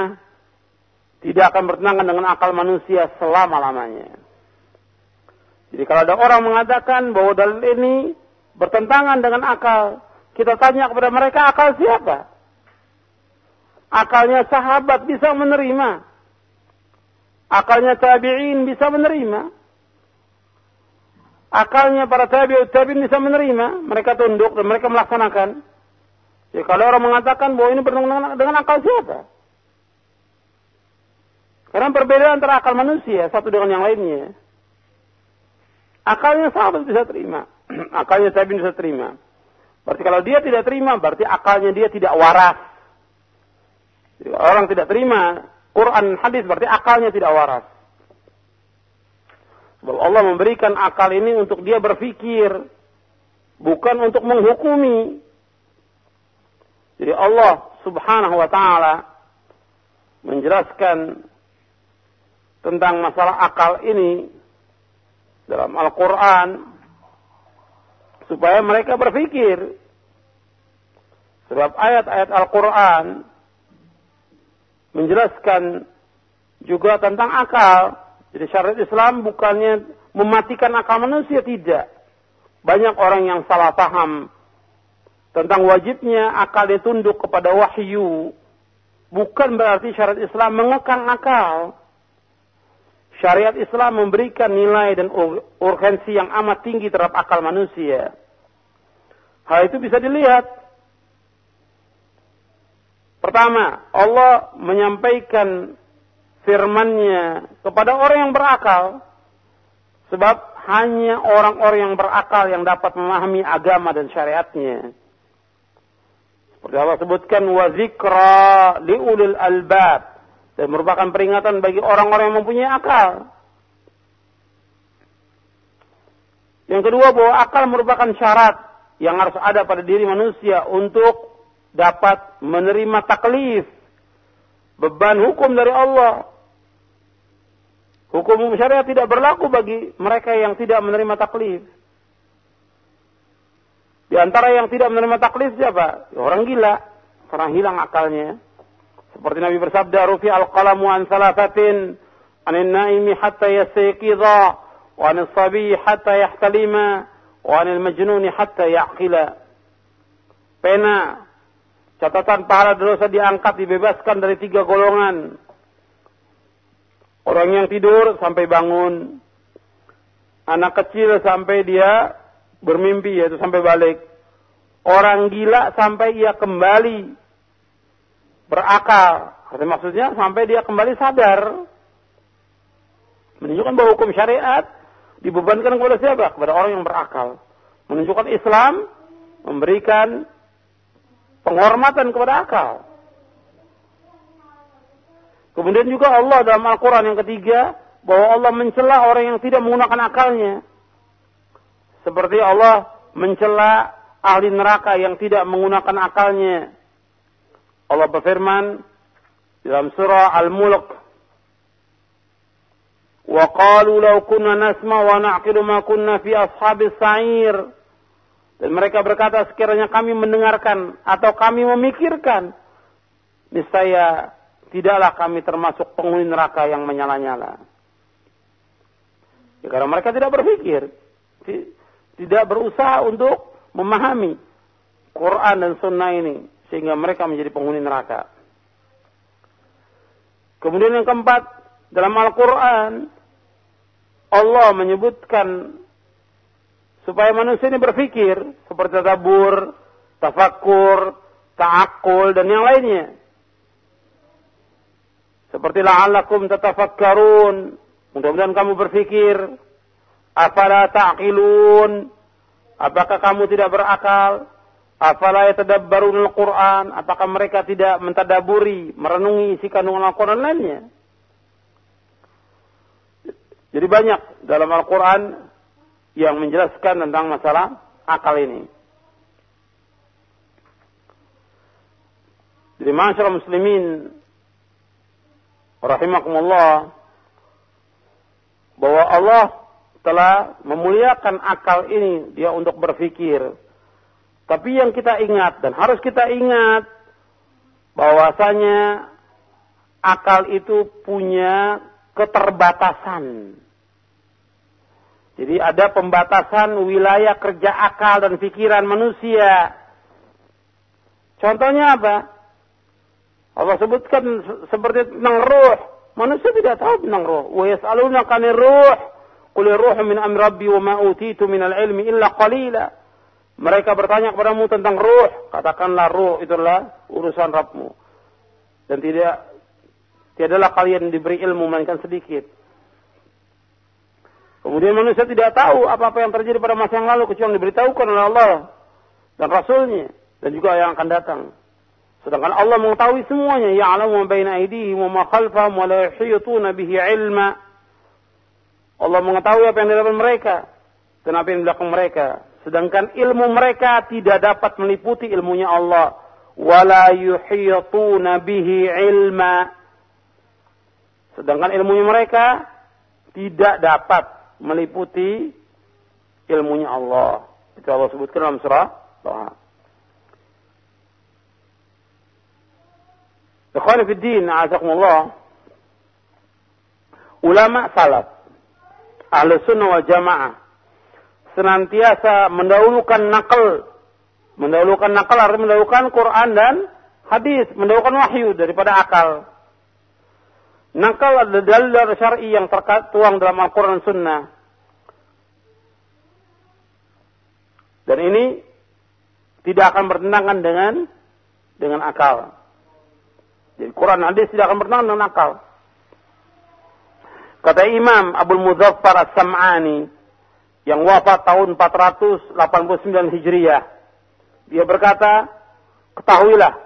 tidak akan bertentangan dengan akal manusia selama-lamanya. Jadi kalau ada orang mengatakan bahwa dalil ini bertentangan dengan akal, kita tanya kepada mereka akal siapa? Akalnya sahabat bisa menerima. Akalnya tabi'in bisa menerima. Akalnya para tabi'ut tabi'in bisa menerima. Mereka tunduk dan mereka melaksanakan. Jadi kalau orang mengatakan bahwa ini bertentangan dengan akal siapa? Karena perbedaan antara akal manusia satu dengan yang lainnya. Akalnya sahabat bisa terima. akalnya tabi'in bisa terima. Berarti kalau dia tidak terima, berarti akalnya dia tidak waras. Jadi, orang tidak terima Quran hadis berarti akalnya tidak waras. Sebab Allah memberikan akal ini untuk dia berpikir, bukan untuk menghukumi. Jadi Allah Subhanahu wa taala menjelaskan tentang masalah akal ini dalam Al-Qur'an supaya mereka berpikir. Sebab ayat-ayat Al-Qur'an menjelaskan juga tentang akal. Jadi syariat Islam bukannya mematikan akal manusia, tidak. Banyak orang yang salah paham tentang wajibnya akal ditunduk kepada wahyu. Bukan berarti syariat Islam mengekang akal. Syariat Islam memberikan nilai dan urgensi yang amat tinggi terhadap akal manusia. Hal itu bisa dilihat Pertama, Allah menyampaikan firman-Nya kepada orang yang berakal. Sebab hanya orang-orang yang berakal yang dapat memahami agama dan syariatnya. Seperti Allah sebutkan, zikra liulil albab. Dan merupakan peringatan bagi orang-orang yang mempunyai akal. Yang kedua, bahwa akal merupakan syarat yang harus ada pada diri manusia untuk dapat menerima taklif beban hukum dari Allah. Hukum syariat tidak berlaku bagi mereka yang tidak menerima taklif. Di antara yang tidak menerima taklif siapa? Orang gila, karena hilang akalnya. Seperti Nabi bersabda, "Rufi al-qalamu an salasatin, anin naimi hatta yastayqidha, wa anil sabi hatta yahtalima, wa anil majnuni hatta ya'qila." Pena Catatan pahala dosa diangkat dibebaskan dari tiga golongan. Orang yang tidur sampai bangun. Anak kecil sampai dia bermimpi yaitu sampai balik. Orang gila sampai ia kembali berakal. Artinya maksudnya sampai dia kembali sadar. Menunjukkan bahwa hukum syariat dibebankan kepada siapa? Kepada orang yang berakal. Menunjukkan Islam memberikan penghormatan kepada akal. Kemudian juga Allah dalam Al-Quran yang ketiga, bahwa Allah mencela orang yang tidak menggunakan akalnya. Seperti Allah mencela ahli neraka yang tidak menggunakan akalnya. Allah berfirman dalam surah Al-Mulk wa qalu law kunna nasma wa na'qilu ma kunna fi dan mereka berkata sekiranya kami mendengarkan atau kami memikirkan niscaya tidaklah kami termasuk penghuni neraka yang menyala-nyala. Ya, karena mereka tidak berpikir tidak berusaha untuk memahami Quran dan Sunnah ini sehingga mereka menjadi penghuni neraka. Kemudian yang keempat, dalam Al-Quran Allah menyebutkan supaya manusia ini berpikir seperti tabur, tafakur, ta'akul dan yang lainnya. Seperti la'allakum tatafakkarun. Mudah-mudahan kamu berpikir. Afala ta'qilun. Apakah kamu tidak berakal? Afala yatadabbarun al-Quran. Apakah mereka tidak mentadaburi, merenungi isi kandungan Al-Quran lainnya? Jadi banyak dalam Al-Quran yang menjelaskan tentang masalah akal ini. Jadi masyarakat muslimin rahimakumullah bahwa Allah telah memuliakan akal ini dia untuk berpikir Tapi yang kita ingat dan harus kita ingat bahwasanya akal itu punya keterbatasan. Jadi ada pembatasan wilayah kerja akal dan pikiran manusia. Contohnya apa? Allah sebutkan seperti tentang ruh. Manusia tidak tahu tentang ruh. Wa yas'aluna kanir ruh. Qul min amri rabbi wa ma utitu min al-ilmi illa qalila. Mereka bertanya kepadamu tentang ruh. Katakanlah ruh itulah urusan Rabbmu. Dan tidak tiadalah kalian diberi ilmu melainkan sedikit. Kemudian manusia tidak tahu apa-apa yang terjadi pada masa yang lalu kecuali diberitahukan oleh Allah dan Rasulnya dan juga yang akan datang. Sedangkan Allah mengetahui semuanya. Ya'lamu ma baina aydihim wa ma khalfahum wa la bihi ilma. Allah mengetahui apa yang di depan mereka dan apa yang di belakang mereka. Sedangkan ilmu mereka tidak dapat meliputi ilmunya Allah. Wala yuhituna bihi ilma. Sedangkan ilmunya mereka tidak dapat meliputi ilmunya Allah. Itu Allah sebutkan dalam surah Taha. Ikhwan fi din, azakumullah. Ulama salaf, ahli sunnah wal jamaah, senantiasa mendahulukan nakal. Mendahulukan nakal artinya mendahulukan Quran dan hadis, mendahulukan wahyu daripada akal. Nakal adalah dalil syar'i yang tertuang dalam Al-Quran dan Sunnah. Dan ini tidak akan bertentangan dengan dengan akal. Jadi Quran hadis tidak akan bertentangan dengan akal. Kata Imam Abu Muzaffar As-Sam'ani yang wafat tahun 489 Hijriah. Dia berkata, ketahuilah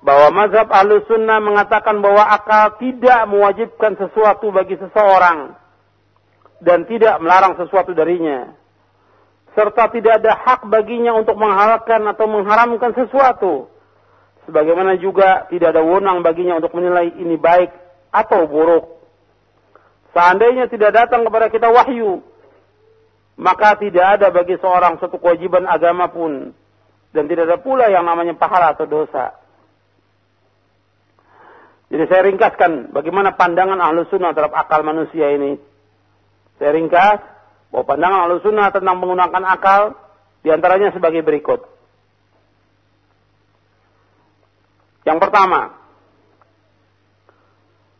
bahwa mazhab ahlu sunnah mengatakan bahwa akal tidak mewajibkan sesuatu bagi seseorang dan tidak melarang sesuatu darinya. Serta tidak ada hak baginya untuk menghalalkan atau mengharamkan sesuatu. Sebagaimana juga tidak ada wewenang baginya untuk menilai ini baik atau buruk. Seandainya tidak datang kepada kita wahyu maka tidak ada bagi seorang satu kewajiban agama pun dan tidak ada pula yang namanya pahala atau dosa jadi saya ringkaskan bagaimana pandangan ahlu sunnah terhadap akal manusia ini. Saya ringkas bahwa pandangan ahlu sunnah tentang menggunakan akal di antaranya sebagai berikut. Yang pertama,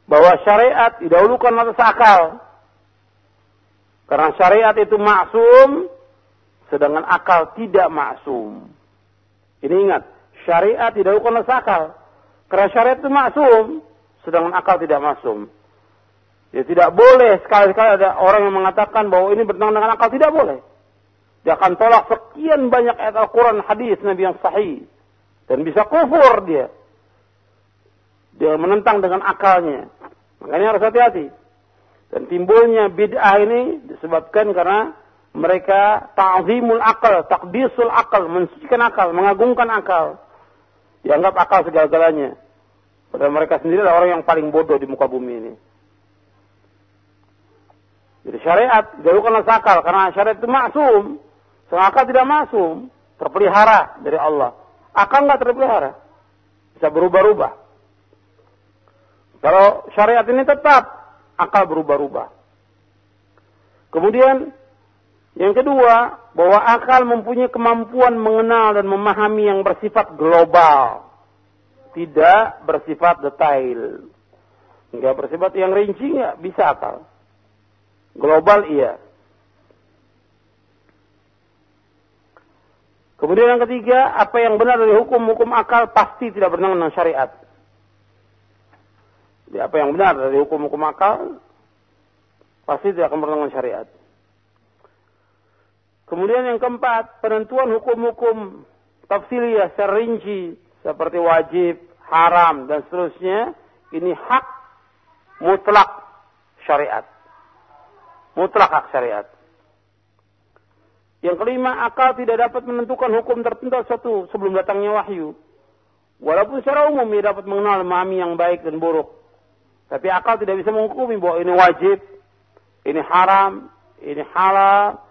bahwa syariat didahulukan atas akal. Karena syariat itu maksum, sedangkan akal tidak maksum. Ini ingat, syariat didahulukan atas akal. Karena syariat itu maksum, sedangkan akal tidak maksum. Ya tidak boleh sekali-sekali ada orang yang mengatakan bahwa ini bertentangan dengan akal tidak boleh. Dia akan tolak sekian banyak ayat Al-Quran, hadis Nabi yang sahih. Dan bisa kufur dia. Dia menentang dengan akalnya. Makanya harus hati-hati. Dan timbulnya bid'ah ini disebabkan karena mereka ta'zimul akal, takdisul akal, mensucikan akal, mengagungkan akal. Dianggap akal segala-galanya. Padahal mereka sendiri adalah orang yang paling bodoh di muka bumi ini. Jadi syariat jauhkanlah sakal karena syariat itu maksum. Akal tidak maksum, terpelihara dari Allah. Akal nggak terpelihara, bisa berubah-ubah. Kalau syariat ini tetap, akal berubah-ubah. Kemudian yang kedua, bahwa akal mempunyai kemampuan mengenal dan memahami yang bersifat global. Tidak bersifat detail. Enggak bersifat yang rinci, enggak bisa akal. Global iya. Kemudian yang ketiga, apa yang benar dari hukum-hukum akal pasti tidak benar dengan syariat. Jadi apa yang benar dari hukum-hukum akal pasti tidak akan benar dengan syariat. Kemudian yang keempat, penentuan hukum-hukum tafsiliyah secara rinci seperti wajib, haram dan seterusnya ini hak mutlak syariat. Mutlak hak syariat. Yang kelima, akal tidak dapat menentukan hukum tertentu satu sebelum datangnya wahyu. Walaupun secara umum ia dapat mengenal memahami yang baik dan buruk. Tapi akal tidak bisa menghukumi bahwa ini wajib, ini haram, ini halal,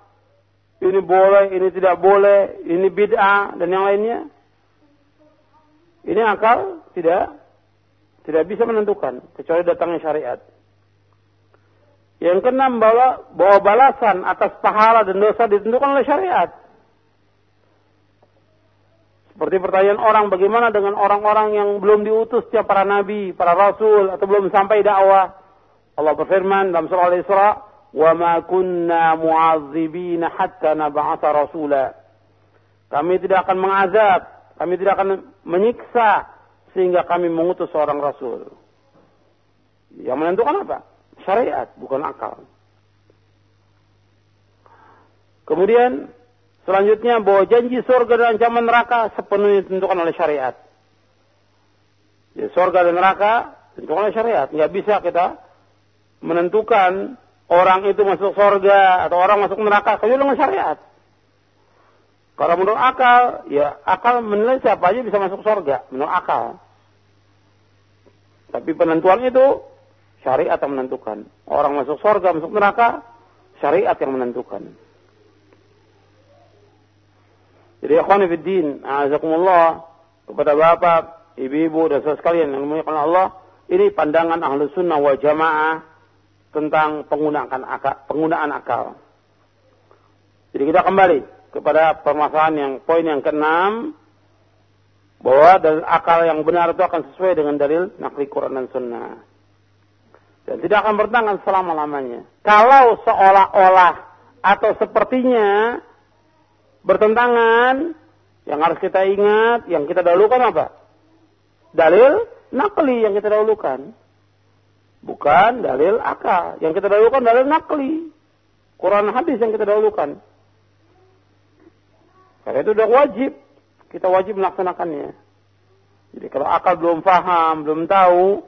ini boleh, ini tidak boleh, ini bid'ah dan yang lainnya. Ini akal tidak tidak bisa menentukan kecuali datangnya syariat. Yang keenam bahwa bahwa balasan atas pahala dan dosa ditentukan oleh syariat. Seperti pertanyaan orang bagaimana dengan orang-orang yang belum diutus setiap para nabi, para rasul atau belum sampai dakwah. Allah berfirman dalam surah Al-Isra, "Wa ma kunna mu'adzibina hatta nab'atha rasula." Kami tidak akan mengazab, kami tidak akan menyiksa sehingga kami mengutus seorang rasul. Yang menentukan apa? Syariat, bukan akal. Kemudian Selanjutnya bahwa janji surga dan ancaman neraka sepenuhnya ditentukan oleh syariat. Jadi ya, surga dan neraka ditentukan oleh syariat. Nggak bisa kita menentukan orang itu masuk surga atau orang masuk neraka kecuali dengan syariat. Kalau menurut akal, ya akal menilai siapa aja bisa masuk surga menurut akal. Tapi penentuan itu syariat yang menentukan. Orang masuk surga, masuk neraka, syariat yang menentukan. Jadi ikhwan fiddin, azakumullah kepada bapak, ibu-ibu dan saudara sekalian yang dimuliakan Allah, ini pandangan ahlu sunnah wal jamaah tentang penggunaan akal, penggunaan akal. Jadi kita kembali kepada permasalahan yang poin yang keenam bahwa dalil akal yang benar itu akan sesuai dengan dalil nakli Quran dan Sunnah. Dan tidak akan bertangan selama-lamanya. Kalau seolah-olah atau sepertinya bertentangan, yang harus kita ingat, yang kita dahulukan apa? Dalil nakli yang kita dahulukan. Bukan dalil akal. Yang kita dahulukan dalil nakli. Quran hadis yang kita dahulukan. Karena itu sudah wajib. Kita wajib melaksanakannya. Jadi kalau akal belum paham, belum tahu,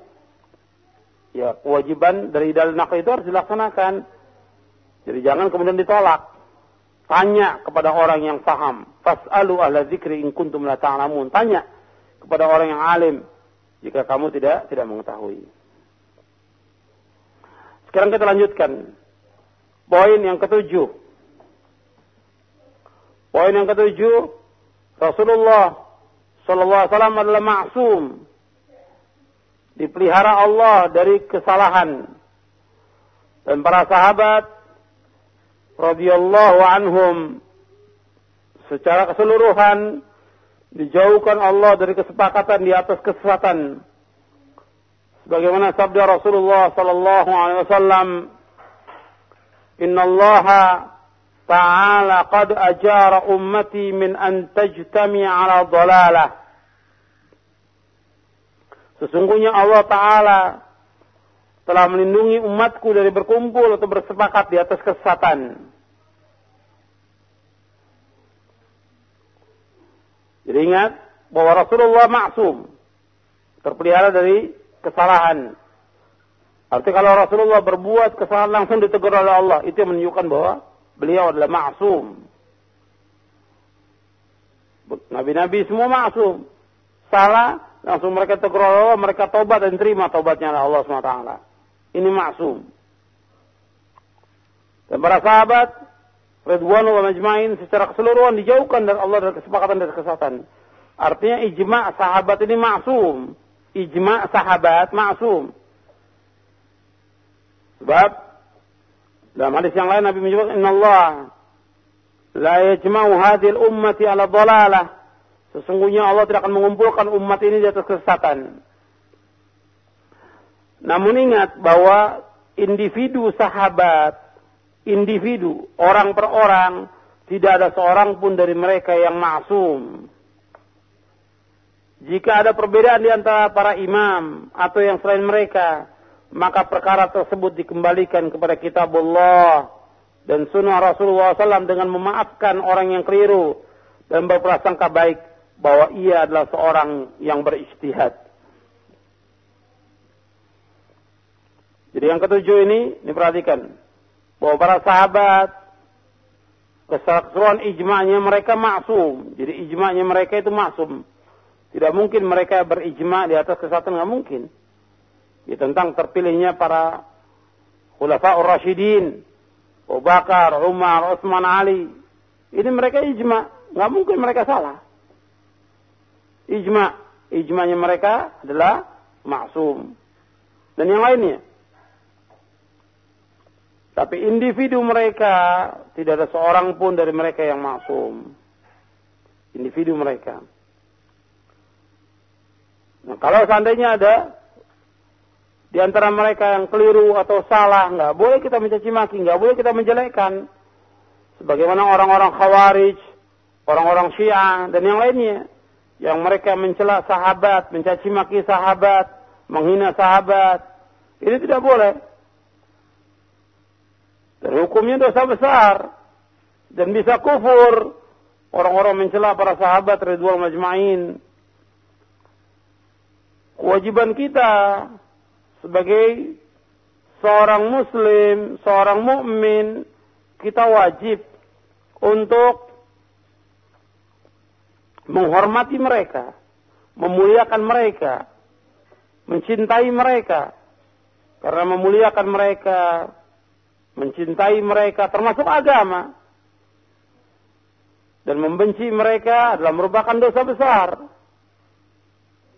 ya kewajiban dari dalil nakli itu harus dilaksanakan. Jadi jangan kemudian ditolak. Tanya kepada orang yang paham. Fas'alu ahla zikri in kuntum la ta'lamun. Tanya kepada orang yang alim jika kamu tidak tidak mengetahui. Sekarang kita lanjutkan. Poin yang ketujuh. Poin yang ketujuh, Rasulullah sallallahu alaihi wasallam adalah maksum. Dipelihara Allah dari kesalahan. Dan para sahabat radhiyallahu anhum secara keseluruhan dijauhkan Allah dari kesepakatan di atas kesesatan. Sebagaimana sabda Rasulullah sallallahu alaihi wasallam, "Inna Allah ta'ala qad ajara ummati min an tajtami ala dhalalah." Sesungguhnya Allah taala telah melindungi umatku dari berkumpul atau bersepakat di atas kesesatan. Jadi ingat bahwa Rasulullah maksum. Terpelihara dari kesalahan. Artinya kalau Rasulullah berbuat kesalahan langsung ditegur oleh Allah. Itu yang menunjukkan bahwa beliau adalah maksum. Nabi-nabi semua maksum. Salah, langsung mereka tegur oleh Allah, mereka tobat dan terima tobatnya Allah SWT. Ini maksum. Dan para sahabat Ridwan wa majma'in secara keseluruhan dijauhkan dari Allah dari kesepakatan dan kesesatan. Artinya ijma' sahabat ini maksum. Ijma' sahabat maksum. Sebab dalam hadis yang lain Nabi menyebut Inna Allah la yajma'u hadhil ummati ala dhalalah. Sesungguhnya Allah tidak akan mengumpulkan umat ini di atas kesesatan. Namun ingat bahwa individu sahabat individu, orang per orang, tidak ada seorang pun dari mereka yang maksum. Jika ada perbedaan di antara para imam atau yang selain mereka, maka perkara tersebut dikembalikan kepada kitab Allah dan sunnah Rasulullah SAW dengan memaafkan orang yang keliru dan berprasangka baik bahwa ia adalah seorang yang beristihad. Jadi yang ketujuh ini diperhatikan bahwa para sahabat keseluruhan ijma'nya mereka maksum. Jadi ijma'nya mereka itu maksum. Tidak mungkin mereka berijma' di atas kesatuan, nggak mungkin. Ya, tentang terpilihnya para khulafa'ur rasyidin, Abu Bakar, Umar, Utsman, Ali, Ini mereka ijma, nggak mungkin mereka salah. Ijma, ijmanya mereka adalah maksum. Dan yang lainnya. Tapi individu mereka tidak ada seorang pun dari mereka yang maksum. Individu mereka. Nah, kalau seandainya ada di antara mereka yang keliru atau salah, nggak boleh kita mencaci maki, nggak boleh kita menjelekkan. Sebagaimana orang-orang khawarij, orang-orang syiah, dan yang lainnya. Yang mereka mencela sahabat, mencaci maki sahabat, menghina sahabat. Ini tidak boleh. Dan hukumnya dosa besar. Dan bisa kufur. Orang-orang mencela para sahabat Ridwan Majma'in kewajiban kita sebagai seorang muslim, seorang mukmin, kita wajib untuk menghormati mereka, memuliakan mereka, mencintai mereka. Karena memuliakan mereka, mencintai mereka termasuk agama. Dan membenci mereka adalah merupakan dosa besar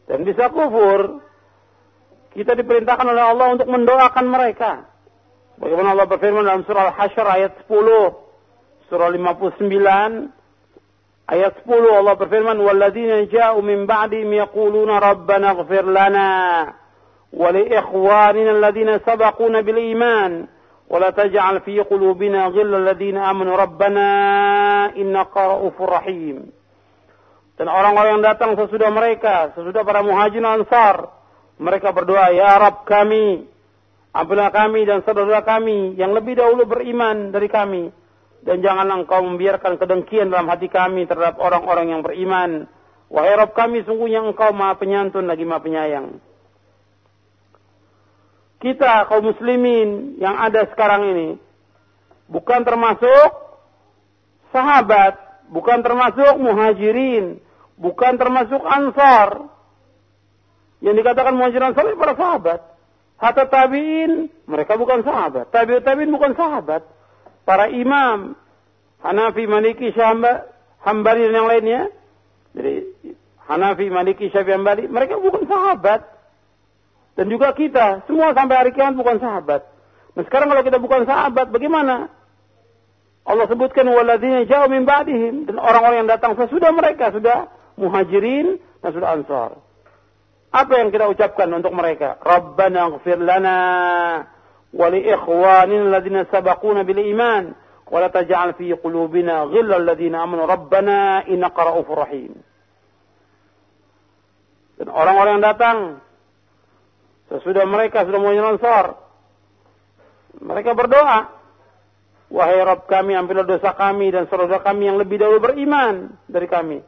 dan bisa kufur, kita diperintahkan oleh Allah untuk mendoakan mereka. Bagaimana Allah berfirman dalam surah Al-Hasyr ayat 10, surah 59 ayat 10 Allah berfirman walladzina ja'u min ba'dihim yaquluna rabbana ighfir lana wa li ikhwanina alladhina sabaquna bil iman la taj'al fi qulubina ghillan ladzina amanu rabbana innaka ra'ufur rahim dan orang-orang yang datang sesudah mereka, sesudah para muhajirin ansar, mereka berdoa, Ya Rab kami, ampunilah kami dan saudara kami yang lebih dahulu beriman dari kami. Dan janganlah engkau membiarkan kedengkian dalam hati kami terhadap orang-orang yang beriman. Wahai Rabb kami, sungguhnya engkau maha penyantun lagi maha penyayang. Kita kaum muslimin yang ada sekarang ini, bukan termasuk sahabat, bukan termasuk muhajirin, bukan termasuk ansar. Yang dikatakan muhajirin ansar para sahabat. Hatta tabi'in, mereka bukan sahabat. Tabi'ut tabi'in bukan sahabat. Para imam, Hanafi, Maliki, Syahamba, Hambali dan yang lainnya. Jadi Hanafi, Maliki, Syafi'i, Hambali, mereka bukan sahabat. Dan juga kita, semua sampai hari kiamat bukan sahabat. Nah sekarang kalau kita bukan sahabat, bagaimana? Allah sebutkan waladzina jauh min ba'dihim dan orang-orang yang datang sesudah mereka sudah muhajirin dan sudah ansar. Apa yang kita ucapkan untuk mereka? Rabbana ighfir lana wa li ikhwanina alladziina sabaquna bil iman wa la taj'al fi qulubina ghillan alladziina amanu rabbana innaka ra'ufur rahim. Dan orang-orang yang datang sesudah mereka sudah muhajirin ansar mereka berdoa Wahai Rabb kami, ambillah dosa kami dan saudara kami yang lebih dahulu beriman dari kami.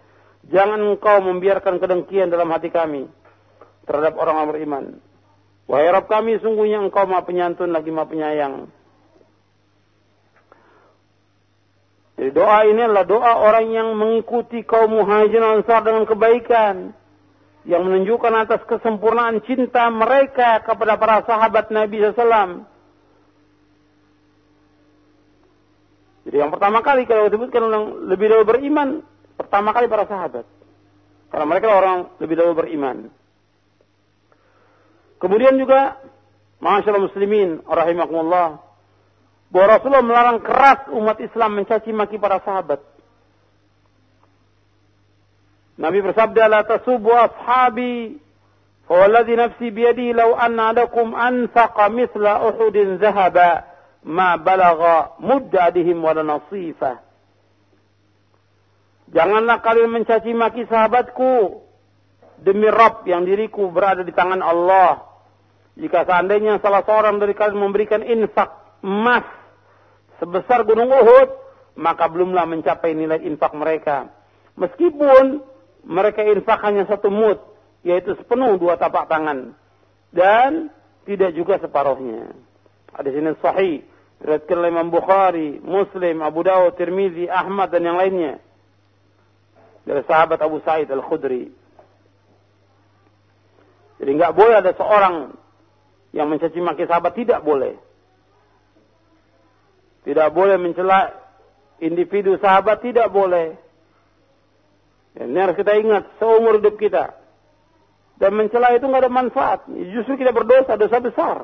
Jangan engkau membiarkan kedengkian dalam hati kami terhadap orang yang beriman. Wahai Rabb kami, sungguhnya engkau maha penyantun lagi maha penyayang. Jadi doa ini adalah doa orang yang mengikuti kaum muhajirin ansar dengan kebaikan. Yang menunjukkan atas kesempurnaan cinta mereka kepada para sahabat Nabi SAW Jadi yang pertama kali kalau disebutkan orang lebih dahulu beriman, pertama kali para sahabat. Karena mereka orang lebih dahulu beriman. Kemudian juga, Masyaallah muslimin, rahimakumullah, bahwa Rasulullah melarang keras umat Islam mencaci maki para sahabat. Nabi bersabda, La tasubu ashabi, fawalladhi nafsi biyadi, law anna adakum anfaqa mithla uhudin zahaba ma balagha muddadihim wala nasifah. Janganlah kalian mencaci maki sahabatku demi Rabb yang diriku berada di tangan Allah. Jika seandainya salah seorang dari kalian memberikan infak emas sebesar gunung Uhud, maka belumlah mencapai nilai infak mereka. Meskipun mereka infak hanya satu mut, yaitu sepenuh dua tapak tangan. Dan tidak juga separuhnya. Ada sini sahih Diriwayatkan oleh Imam Bukhari, Muslim, Abu Dawud, Tirmizi, Ahmad dan yang lainnya. Dari sahabat Abu Sa'id Al-Khudri. Jadi nggak boleh ada seorang yang mencaci maki sahabat tidak boleh. Tidak boleh mencela individu sahabat tidak boleh. Ini harus kita ingat seumur hidup kita. Dan mencela itu nggak ada manfaat. Justru kita berdosa, dosa besar.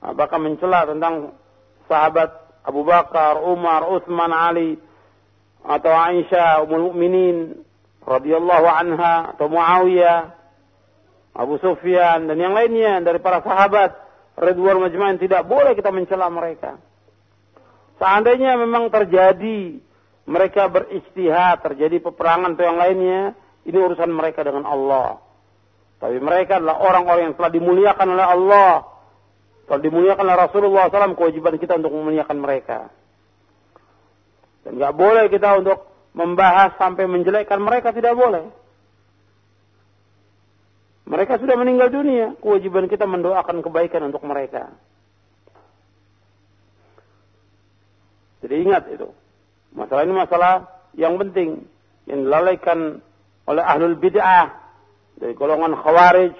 Apakah mencela tentang sahabat Abu Bakar, Umar, Utsman, Ali, atau Aisyah, Ummul Mukminin radhiyallahu anha atau Muawiyah, Abu Sufyan dan yang lainnya dari para sahabat Ridwan Majma'in tidak boleh kita mencela mereka. Seandainya memang terjadi mereka beristihad, terjadi peperangan atau yang lainnya, ini urusan mereka dengan Allah. Tapi mereka adalah orang-orang yang telah dimuliakan oleh Allah. Telah dimuliakan oleh Rasulullah SAW, kewajiban kita untuk memuliakan mereka. Dan nggak boleh kita untuk membahas sampai menjelekkan mereka, tidak boleh. Mereka sudah meninggal dunia. Kewajiban kita mendoakan kebaikan untuk mereka. Jadi ingat itu. Masalah ini masalah yang penting. Yang dilalaikan oleh ahlul bid'ah. Dari golongan khawarij.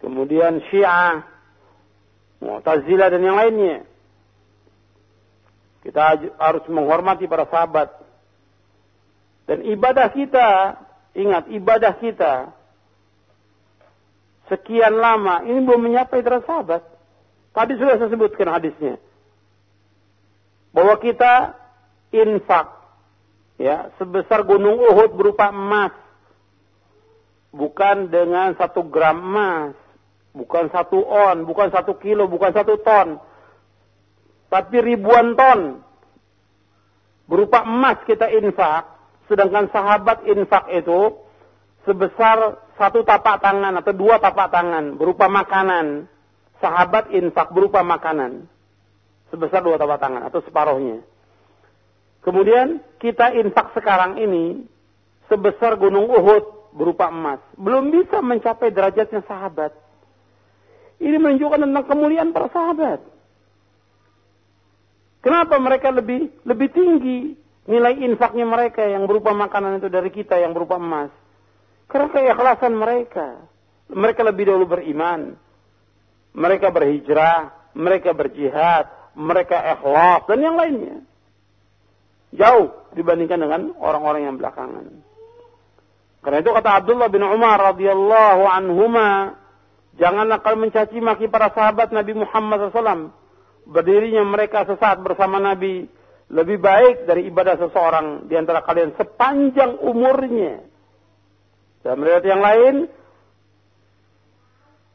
Kemudian syiah. Mu'tazilah dan yang lainnya. Kita harus menghormati para sahabat. Dan ibadah kita Ingat, ibadah kita sekian lama ini belum menyapai derajat sahabat. Tadi sudah saya sebutkan hadisnya. Bahwa kita infak ya sebesar gunung Uhud berupa emas. Bukan dengan satu gram emas. Bukan satu on, bukan satu kilo, bukan satu ton. Tapi ribuan ton. Berupa emas kita infak Sedangkan sahabat infak itu sebesar satu tapak tangan atau dua tapak tangan berupa makanan. Sahabat infak berupa makanan. Sebesar dua tapak tangan atau separuhnya. Kemudian kita infak sekarang ini sebesar gunung Uhud berupa emas. Belum bisa mencapai derajatnya sahabat. Ini menunjukkan tentang kemuliaan para sahabat. Kenapa mereka lebih lebih tinggi nilai infaknya mereka yang berupa makanan itu dari kita yang berupa emas. Karena keikhlasan mereka. Mereka lebih dahulu beriman. Mereka berhijrah. Mereka berjihad. Mereka ikhlas. Dan yang lainnya. Jauh dibandingkan dengan orang-orang yang belakangan. Karena itu kata Abdullah bin Umar radhiyallahu anhuma, janganlah kalian mencaci maki para sahabat Nabi Muhammad SAW. Berdirinya mereka sesaat bersama Nabi lebih baik dari ibadah seseorang di antara kalian sepanjang umurnya. Dan melihat yang lain,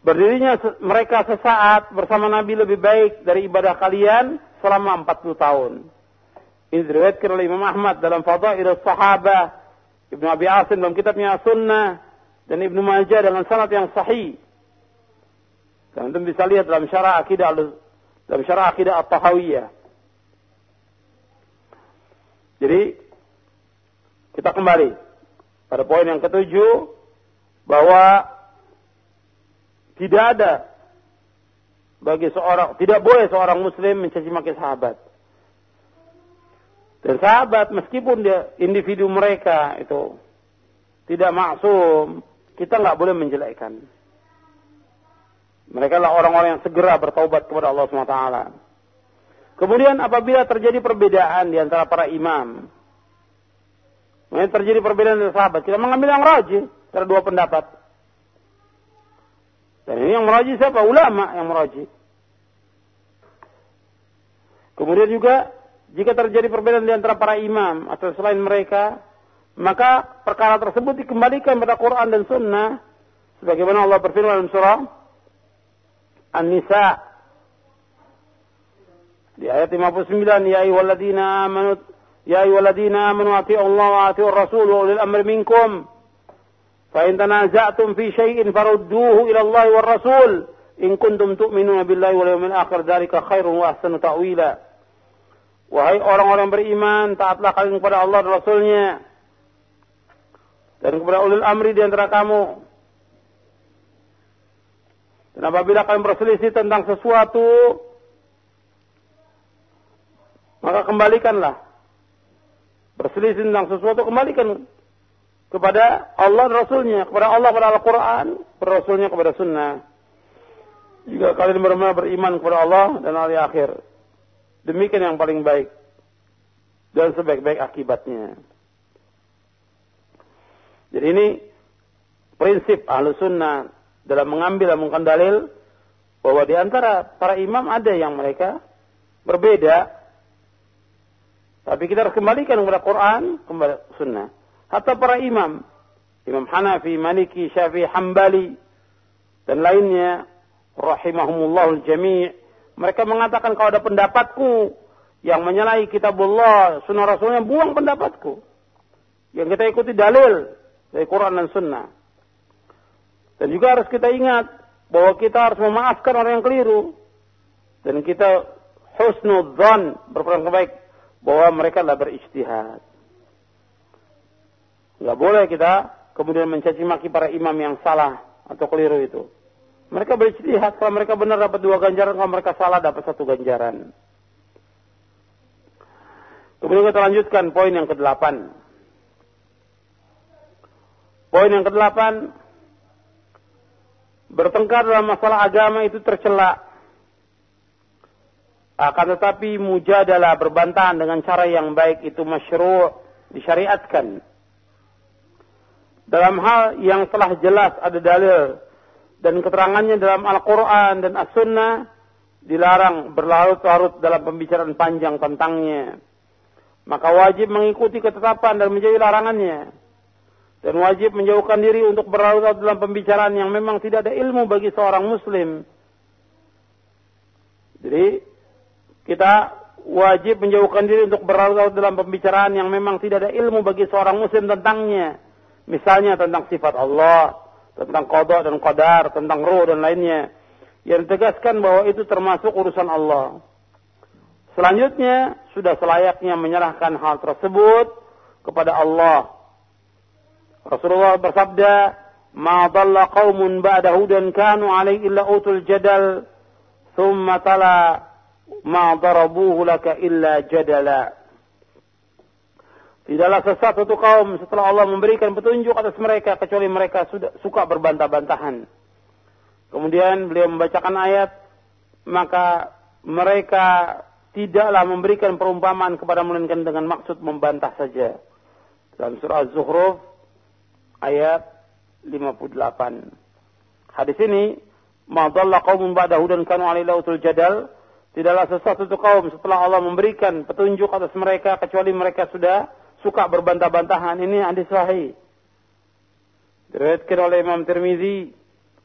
berdirinya mereka sesaat bersama Nabi lebih baik dari ibadah kalian selama 40 tahun. Ini diriwayatkan oleh Imam Ahmad dalam Fadail Sahabah, Ibnu Abi Asim dalam kitabnya Sunnah, dan Ibnu Majah dengan sanad yang sahih. Dan anda bisa lihat dalam syarah akidah dalam syarah akidah At-Tahawiyah. Jadi kita kembali pada poin yang ketujuh bahwa tidak ada bagi seorang tidak boleh seorang muslim mencaci maki sahabat. Dan sahabat meskipun dia individu mereka itu tidak maksum, kita nggak boleh menjelekkan. Mereka adalah orang-orang yang segera bertaubat kepada Allah SWT. Kemudian apabila terjadi perbedaan di antara para imam, ini terjadi perbedaan dengan sahabat, kita mengambil yang rajin antara dua pendapat. Dan ini yang meraji siapa? Ulama yang meraji. Kemudian juga jika terjadi perbedaan di antara para imam atau selain mereka, maka perkara tersebut dikembalikan pada Quran dan Sunnah, sebagaimana Allah berfirman dalam surah An-Nisa di ayat 59 ya ayyuhalladzina amanu ya ayyuhalladzina amanu atii'u Allah wa atii'ur rasul wa ulil amri minkum fa in tanaza'tum fi syai'in farudduhu ila Allah war rasul in kuntum tu'minuna billahi wal yawmil akhir dzalika khairun wa ahsanu ta'wila Wahai orang-orang beriman, taatlah kalian kepada Allah dan Rasulnya. Dan kepada ulil amri di antara kamu. Dan apabila kalian berselisih tentang sesuatu, maka kembalikanlah. Berselisih tentang sesuatu, kembalikan kepada Allah dan Rasulnya, kepada Allah kepada Al-Quran, kepada Rasulnya kepada Sunnah. Jika kalian benar-benar beriman kepada Allah dan hari akhir. Demikian yang paling baik. Dan sebaik-baik akibatnya. Jadi ini prinsip ahlu sunnah dalam mengambil dan dalil bahwa di antara para imam ada yang mereka berbeda. Tapi kita harus kembalikan kepada Quran, kepada sunnah. Hatta para imam, Imam Hanafi, Maliki, Syafi'i, Hambali, dan lainnya, rahimahumullah jami' mereka mengatakan kalau ada pendapatku yang menyalahi kitabullah, sunnah rasulnya, buang pendapatku. Yang kita ikuti dalil, dari Quran dan Sunnah. Dan juga harus kita ingat bahwa kita harus memaafkan orang yang keliru. Dan kita husnudzan berperan baik bahwa mereka adalah berijtihad. Nggak boleh kita kemudian mencaci maki para imam yang salah atau keliru itu. Mereka berijtihad, kalau mereka benar dapat dua ganjaran, kalau mereka salah dapat satu ganjaran. Kemudian kita lanjutkan poin yang ke-8. Poin yang kedelapan, bertengkar dalam masalah agama itu tercela. Akan tetapi mujadalah berbantahan dengan cara yang baik itu masyru' disyariatkan. Dalam hal yang telah jelas ada dalil dan keterangannya dalam Al-Quran dan As-Sunnah dilarang berlarut-larut dalam pembicaraan panjang tentangnya. Maka wajib mengikuti ketetapan dan menjadi larangannya dan wajib menjauhkan diri untuk berlarut dalam pembicaraan yang memang tidak ada ilmu bagi seorang muslim. Jadi kita wajib menjauhkan diri untuk berlarut dalam pembicaraan yang memang tidak ada ilmu bagi seorang muslim tentangnya. Misalnya tentang sifat Allah, tentang kodok dan qadar, tentang roh dan lainnya. Yang ditegaskan bahwa itu termasuk urusan Allah. Selanjutnya, sudah selayaknya menyerahkan hal tersebut kepada Allah Rasulullah bersabda, "Ma dhalla qaumun ba'da hudan kanu alaihi illa utul jadal, thumma tala ma darabuhu laka illa jadala." Tidaklah sesat satu kaum setelah Allah memberikan petunjuk atas mereka kecuali mereka sudah suka berbantah-bantahan. Kemudian beliau membacakan ayat, maka mereka tidaklah memberikan perumpamaan kepada melainkan dengan maksud membantah saja. Dalam surah Az-Zukhruf ayat 58. Hadis ini, "Ma dhalla qaumun ba'da hudan kanu 'alaihi lautul jadal." Tidaklah sesuatu itu kaum setelah Allah memberikan petunjuk atas mereka kecuali mereka sudah suka berbantah-bantahan. Ini hadis sahih. Diriwayatkan oleh Imam Tirmizi,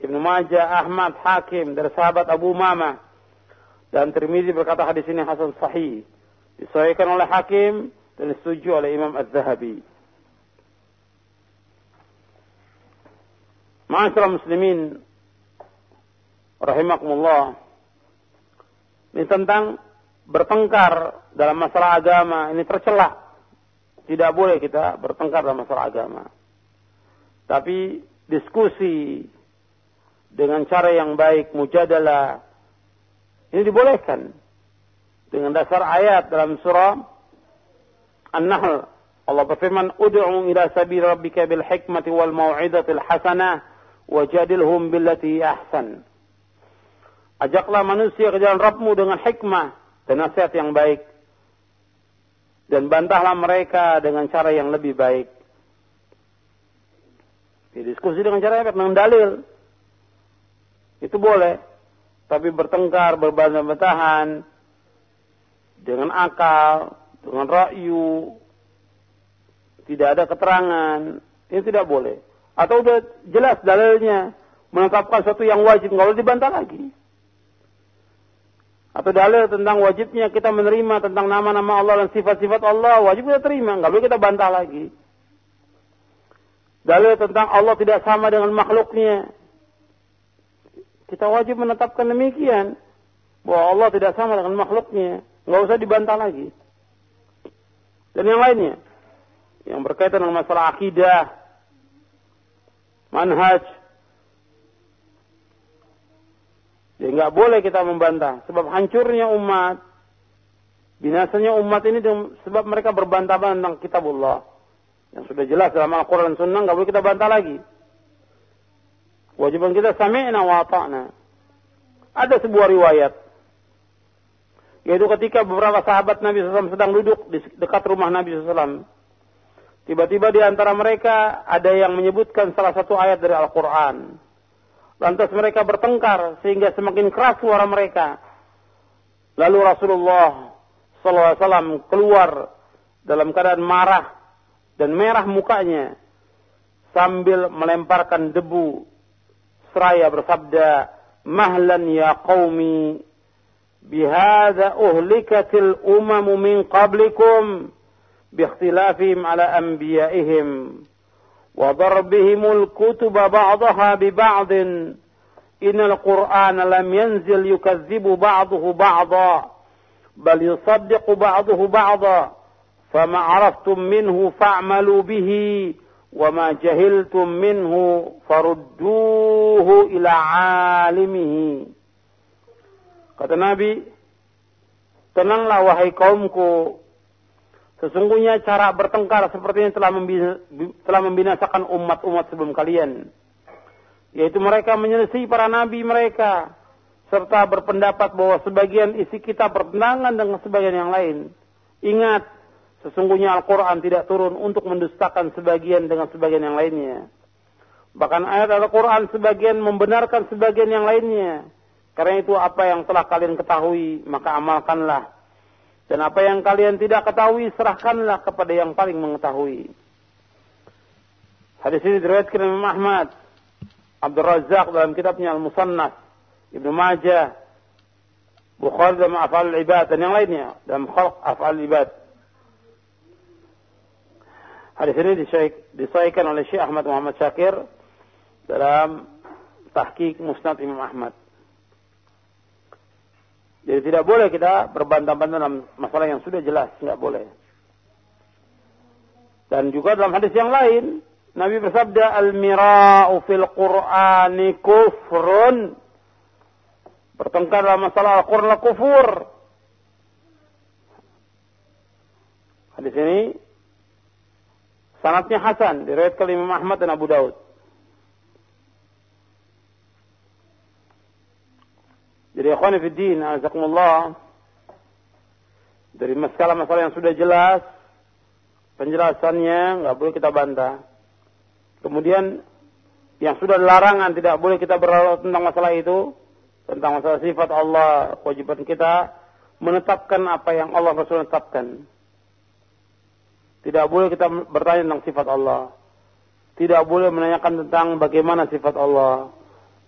Ibnu Majah, Ahmad, Hakim dari sahabat Abu Mama. Dan Tirmizi berkata hadis ini hasan sahih. Disahihkan oleh Hakim dan disetujui oleh Imam Az-Zahabi. Ma'asyiral muslimin rahimakumullah. Ini tentang bertengkar dalam masalah agama ini tercela. Tidak boleh kita bertengkar dalam masalah agama. Tapi diskusi dengan cara yang baik, mujadalah, ini dibolehkan. Dengan dasar ayat dalam surah An-Nahl. Allah berfirman, Udu'u ila sabi rabbika bil hikmati wal mau'idatil hasanah wajadilhum billati ahsan. Ajaklah manusia ke jalan Rabbmu dengan hikmah dan nasihat yang baik. Dan bantahlah mereka dengan cara yang lebih baik. Diskusi dengan cara yang dengan dalil. Itu boleh. Tapi bertengkar, berbantah-bantahan, dengan akal, dengan rakyu, tidak ada keterangan, ini tidak boleh. Atau udah jelas dalilnya menetapkan sesuatu yang wajib, boleh dibantah lagi. Atau dalil tentang wajibnya kita menerima tentang nama-nama Allah dan sifat-sifat Allah, wajib kita terima, nggak boleh kita bantah lagi. Dalil tentang Allah tidak sama dengan makhluknya. Kita wajib menetapkan demikian. Bahwa Allah tidak sama dengan makhluknya. Nggak usah dibantah lagi. Dan yang lainnya. Yang berkaitan dengan masalah akidah manhaj. Jadi nggak boleh kita membantah. Sebab hancurnya umat, binasanya umat ini sebab mereka berbantah tentang kitabullah. Yang sudah jelas dalam Al-Quran dan Sunnah, nggak boleh kita bantah lagi. Wajiban kita sami'na wa ta'na. Ada sebuah riwayat Yaitu ketika beberapa sahabat Nabi SAW sedang duduk di dekat rumah Nabi SAW. Tiba-tiba di antara mereka ada yang menyebutkan salah satu ayat dari Al-Quran. Lantas mereka bertengkar sehingga semakin keras suara mereka. Lalu Rasulullah SAW keluar dalam keadaan marah dan merah mukanya sambil melemparkan debu seraya bersabda mahlan ya qaumi bihadza uhlikatil umamu min qablikum bi ala anbiya'ihim وضربهم الكتب بعضها ببعض. إن القرآن لم ينزل يكذب بعضه بعضا بل يصدق بعضه بعضا. فما عرفتم منه فاعملوا به وما جهلتم منه فردوه إلى عالمه. Kata Nabi tenanglah wahai kaumku sesungguhnya cara bertengkar seperti ini telah, telah membinasakan umat-umat sebelum kalian yaitu mereka menyelesaikan para nabi mereka serta berpendapat bahwa sebagian isi kita bertentangan dengan sebagian yang lain ingat Sesungguhnya Al-Quran tidak turun untuk mendustakan sebagian dengan sebagian yang lainnya. Bahkan ayat Al-Quran sebagian membenarkan sebagian yang lainnya. Karena itu apa yang telah kalian ketahui, maka amalkanlah. Dan apa yang kalian tidak ketahui, serahkanlah kepada yang paling mengetahui. Hadis ini diriwayatkan Imam Ahmad, Abdul Razak dalam kitabnya Al-Musannaf, Ibnu Majah, Bukhari dalam Afal Ibad dan yang lainnya dalam Khalq Afal Ibad. Hadis ini disahihkan oleh Syekh Ahmad Muhammad Syakir dalam tahqiq Musnad Imam Ahmad. Jadi tidak boleh kita berbantah-bantah dalam masalah yang sudah jelas, tidak boleh. Dan juga dalam hadis yang lain, Nabi bersabda, Al-mira'u fil Qur'ani kufrun. Bertengkar dalam masalah Al-Quran kufur. Hadis ini Sanatnya Hasan, diriwayatkan Imam Ahmad dan Abu Daud. Jadi ikhwan fiddin, azakumullah, dari masalah-masalah yang sudah jelas, penjelasannya nggak boleh kita bantah. Kemudian yang sudah larangan tidak boleh kita berlalu tentang masalah itu, tentang masalah sifat Allah, kewajiban kita menetapkan apa yang Allah Rasul tetapkan. Tidak boleh kita bertanya tentang sifat Allah. Tidak boleh menanyakan tentang bagaimana sifat Allah.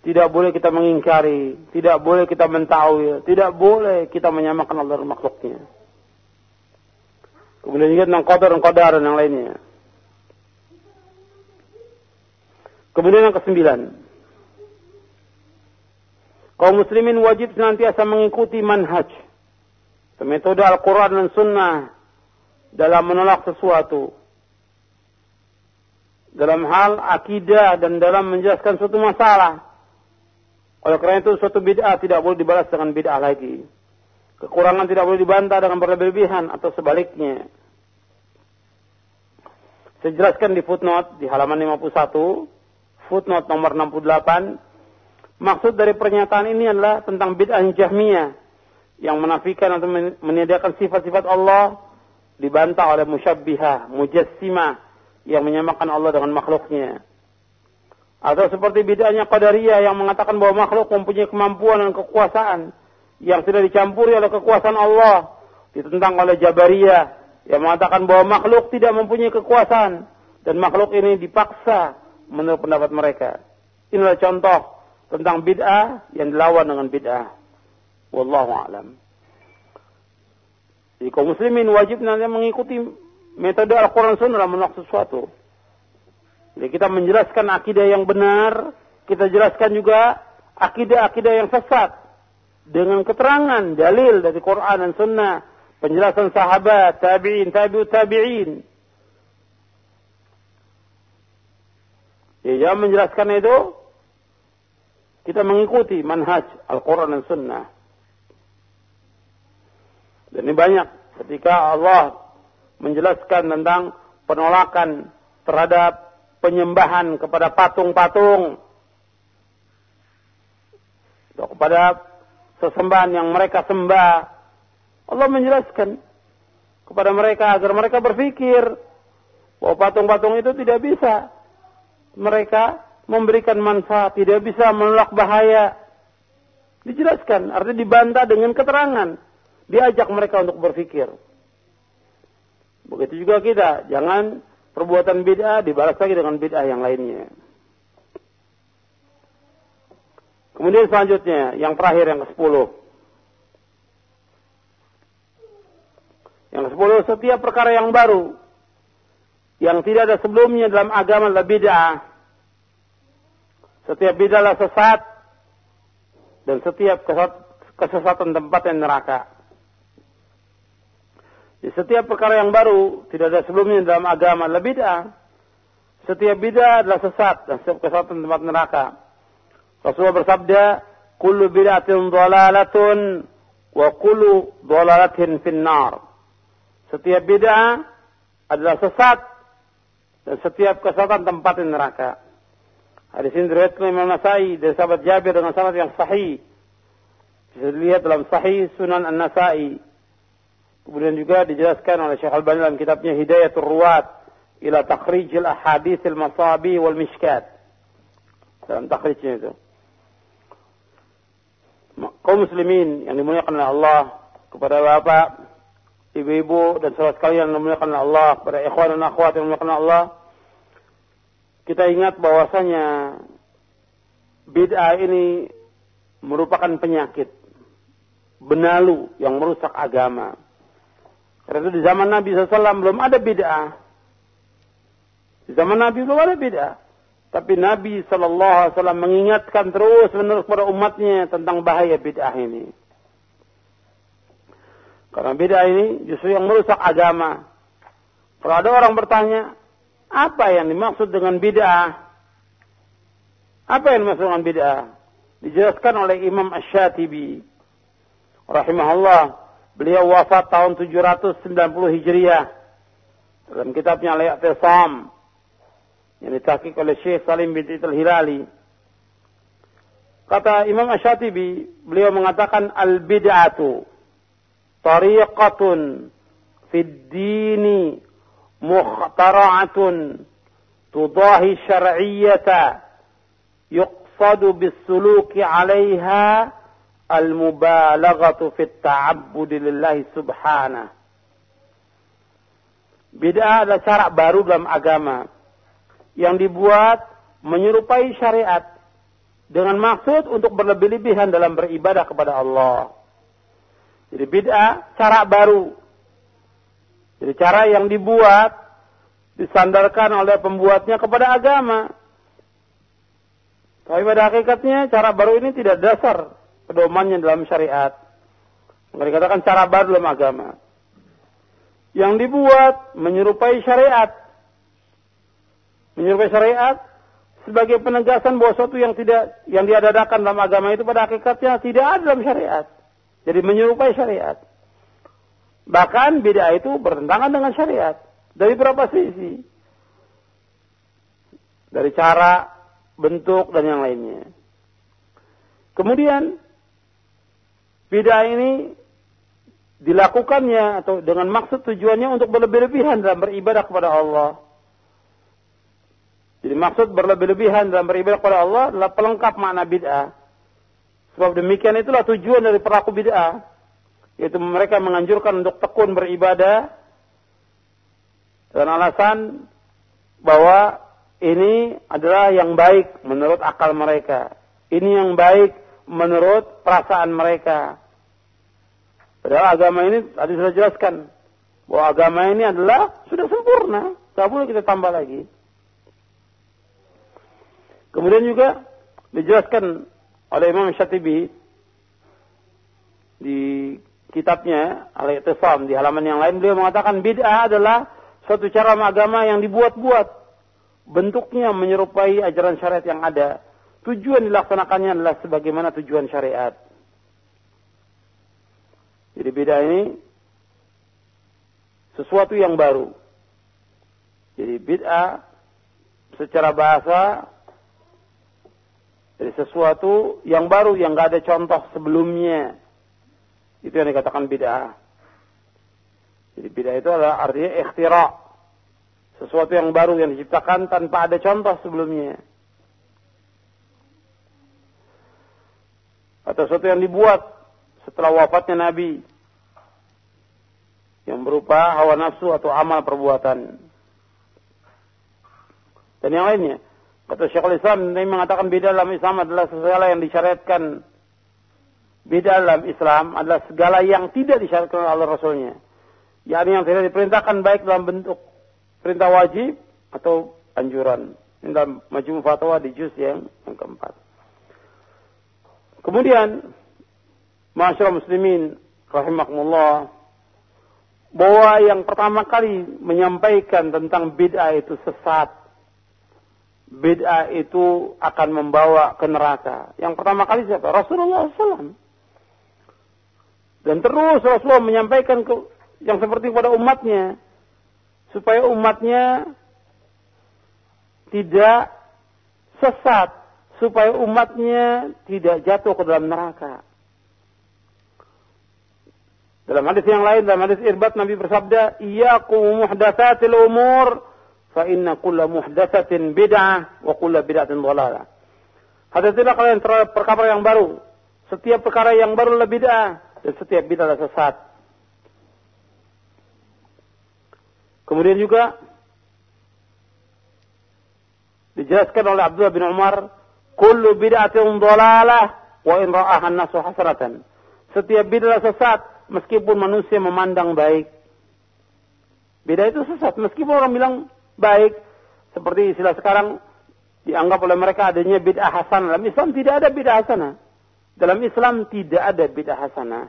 Tidak boleh kita mengingkari. Tidak boleh kita mentawil. Tidak boleh kita menyamakan Allah dan makhluknya. Kemudian juga tentang qadar dan qadar dan yang lainnya. Kemudian yang kesembilan. Kaum muslimin wajib senantiasa mengikuti manhaj. Metode Al-Quran dan Sunnah dalam menolak sesuatu. Dalam hal akidah dan dalam menjelaskan suatu masalah. Oleh karena itu suatu bid'ah tidak boleh dibalas dengan bid'ah lagi. Kekurangan tidak boleh dibantah dengan berlebihan atau sebaliknya. Saya jelaskan di footnote di halaman 51, footnote nomor 68. Maksud dari pernyataan ini adalah tentang bid'ah jahmiyah yang menafikan atau menyediakan sifat-sifat Allah dibantah oleh musyabbihah, mujassimah yang menyamakan Allah dengan makhluknya. Atau seperti bid'ahnya Qadariyah yang mengatakan bahwa makhluk mempunyai kemampuan dan kekuasaan yang tidak dicampuri oleh kekuasaan Allah. Ditentang oleh Jabariyah yang mengatakan bahwa makhluk tidak mempunyai kekuasaan dan makhluk ini dipaksa menurut pendapat mereka. Inilah contoh tentang bid'ah yang dilawan dengan bid'ah. Wallahu a'lam. Jadi kaum muslimin wajib nanti mengikuti metode Al-Quran Sunnah menolak sesuatu. Jadi kita menjelaskan akidah yang benar, kita jelaskan juga akidah-akidah yang sesat. Dengan keterangan, dalil dari Quran dan Sunnah, penjelasan sahabat, tabi'in, tabi'ut tabi'in. Ya, jangan menjelaskan itu, kita mengikuti manhaj Al-Quran dan Sunnah. Dan ini banyak ketika Allah menjelaskan tentang penolakan terhadap penyembahan kepada patung-patung kepada sesembahan yang mereka sembah Allah menjelaskan kepada mereka agar mereka berpikir bahwa patung-patung itu tidak bisa mereka memberikan manfaat, tidak bisa menolak bahaya. Dijelaskan, artinya dibantah dengan keterangan. Diajak mereka untuk berpikir. Begitu juga kita, jangan perbuatan bid'ah dibalas lagi dengan bid'ah yang lainnya. Kemudian selanjutnya, yang terakhir yang ke-10. Yang ke-10, setiap perkara yang baru yang tidak ada sebelumnya dalam agama adalah bid'ah. Setiap bid'ah adalah sesat dan setiap kesesatan tempat yang neraka. Di setiap perkara yang baru tidak ada sebelumnya dalam agama adalah bid'ah. Setiap bid'ah adalah sesat dan setiap kesesatan tempat neraka. Rasulullah bersabda, "Kullu bid'atin dhalalatun wa kullu dhalalatin finnar." Setiap bid'ah adalah sesat dan setiap kesesatan tempat neraka. Hadis ini diriwayatkan Imam Nasai dari sahabat Jabir dengan sanad yang sahih. Bisa dilihat dalam Sahih Sunan An-Nasai. Kemudian juga dijelaskan oleh Syekh Al-Bani dalam kitabnya Hidayatul Ruwat ila takhrijil ahaditsil masabi wal mishkat. Dalam takhrijnya itu kaum muslimin yang dimuliakan oleh Allah kepada bapak, ibu-ibu dan saudara sekalian yang dimuliakan oleh Allah, kepada ikhwan dan akhwat yang dimuliakan oleh Allah, kita ingat bahwasanya bid'ah ini merupakan penyakit benalu yang merusak agama. Karena itu di zaman Nabi SAW belum ada bid'ah. Di zaman Nabi belum ada bid'ah. Tapi Nabi Wasallam mengingatkan terus menerus kepada umatnya tentang bahaya bid'ah ini. Karena bid'ah ini justru yang merusak agama. Kalau ada orang bertanya, apa yang dimaksud dengan bid'ah? Apa yang dimaksud dengan bid'ah? Dijelaskan oleh Imam Ash-Shatibi. Rahimahullah. Beliau wafat tahun 790 Hijriah. Dalam kitabnya Al-I'tisam yang ditahqiq oleh Syekh Salim bin Ital Hilali. Kata Imam Ash-Shatibi, beliau mengatakan al-bid'atu tariqatun fid dini mukhtara'atun tudahi syar'iyyata yuqsadu bis-suluki 'alayha al-mubalaghatu fit ta'abbud lillahi. Bid'ah adalah cara baru dalam agama yang dibuat menyerupai syariat dengan maksud untuk berlebih-lebihan dalam beribadah kepada Allah. Jadi bid'ah cara baru. Jadi cara yang dibuat disandarkan oleh pembuatnya kepada agama. Tapi pada hakikatnya cara baru ini tidak dasar pedomannya dalam syariat. Maka dikatakan cara baru dalam agama. Yang dibuat menyerupai syariat menyerupai syariat sebagai penegasan bahwa sesuatu yang tidak yang diadakan dalam agama itu pada hakikatnya tidak ada dalam syariat. Jadi menyerupai syariat. Bahkan bid'ah itu bertentangan dengan syariat dari berapa sisi. Dari cara, bentuk dan yang lainnya. Kemudian bid'ah ini dilakukannya atau dengan maksud tujuannya untuk berlebih-lebihan dalam beribadah kepada Allah jadi maksud berlebih-lebihan dalam beribadah kepada Allah adalah pelengkap makna bid'ah. Sebab demikian itulah tujuan dari pelaku bid'ah. Yaitu mereka menganjurkan untuk tekun beribadah. Dan alasan bahwa ini adalah yang baik menurut akal mereka. Ini yang baik menurut perasaan mereka. Padahal agama ini tadi sudah jelaskan. Bahwa agama ini adalah sudah sempurna. Tidak boleh kita tambah lagi. Kemudian juga dijelaskan oleh Imam Syatibi di kitabnya Al-I'tisam di halaman yang lain beliau mengatakan bid'ah adalah suatu cara agama yang dibuat-buat. Bentuknya menyerupai ajaran syariat yang ada. Tujuan dilaksanakannya adalah sebagaimana tujuan syariat. Jadi bid'ah ini sesuatu yang baru. Jadi bid'ah secara bahasa jadi sesuatu yang baru yang gak ada contoh sebelumnya. Itu yang dikatakan bid'ah. Jadi bid'ah itu adalah artinya ikhtira. Sesuatu yang baru yang diciptakan tanpa ada contoh sebelumnya. Atau sesuatu yang dibuat setelah wafatnya Nabi. Yang berupa hawa nafsu atau amal perbuatan. Dan yang lainnya. Kata Syekhul Islam, ini mengatakan beda dalam Islam adalah segala yang disyariatkan. Beda dalam Islam adalah segala yang tidak disyariatkan oleh Rasulnya yakni yang tidak diperintahkan baik dalam bentuk perintah wajib atau anjuran. Dalam majmu fatwa di juz yang, yang keempat. Kemudian, masyarakat muslimin rahimakumullah, bahwa yang pertama kali menyampaikan tentang bid'ah itu sesat. Bid'ah itu akan membawa ke neraka. Yang pertama kali siapa? Rasulullah SAW. Dan terus Rasulullah menyampaikan ke, yang seperti kepada umatnya supaya umatnya tidak sesat supaya umatnya tidak jatuh ke dalam neraka dalam hadis yang lain dalam hadis irbat Nabi bersabda iyyakum muhdatsatil umur fa inna kulla muhdatsatin bid'ah wa kulla bid'atin dhalalah hati-hatilah kalian terhadap perkara yang baru. Setiap perkara yang baru adalah bid'ah dan setiap bid'ah adalah sesat. Kemudian juga dijelaskan oleh Abdullah bin Umar, "Kullu bid'atin dhalalah wa in ra'aha an-nasu hasanatan." Setiap bid'ah sesat meskipun manusia memandang baik. Bid'ah itu sesat meskipun orang bilang baik. Seperti istilah sekarang dianggap oleh mereka adanya bid'ah hasanah. Dalam Islam tidak ada bid'ah hasanah. Dalam Islam tidak ada bid'ah hasanah.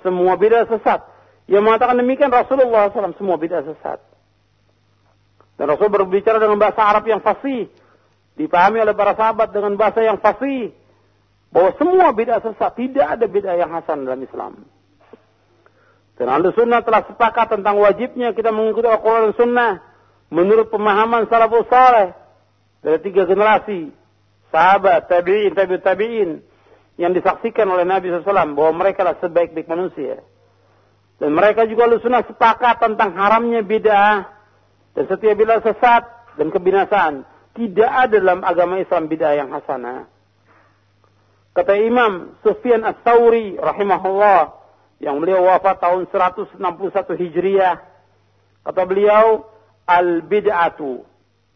Semua bid'ah sesat. Yang mengatakan demikian Rasulullah SAW semua bid'ah sesat. Dan Rasul berbicara dengan bahasa Arab yang fasih. Dipahami oleh para sahabat dengan bahasa yang fasih. Bahwa semua bid'ah sesat. Tidak ada bid'ah yang hasan dalam Islam. Dan ahli sunnah telah sepakat tentang wajibnya kita mengikuti Al-Quran dan sunnah. Menurut pemahaman salafus saleh. Dari tiga generasi. Sahabat, tabi'in, tabi'in, tabi'in. Yang disaksikan oleh Nabi SAW. Bahwa mereka adalah sebaik-baik manusia. Dan mereka juga sunnah sepakat tentang haramnya bid'ah dan setiap bid'ah sesat dan kebinasaan. Tidak ada dalam agama Islam bid'ah yang hasanah. Kata Imam Sufyan Ats-Tsauri rahimahullah yang beliau wafat tahun 161 Hijriah. Kata beliau, al-bid'atu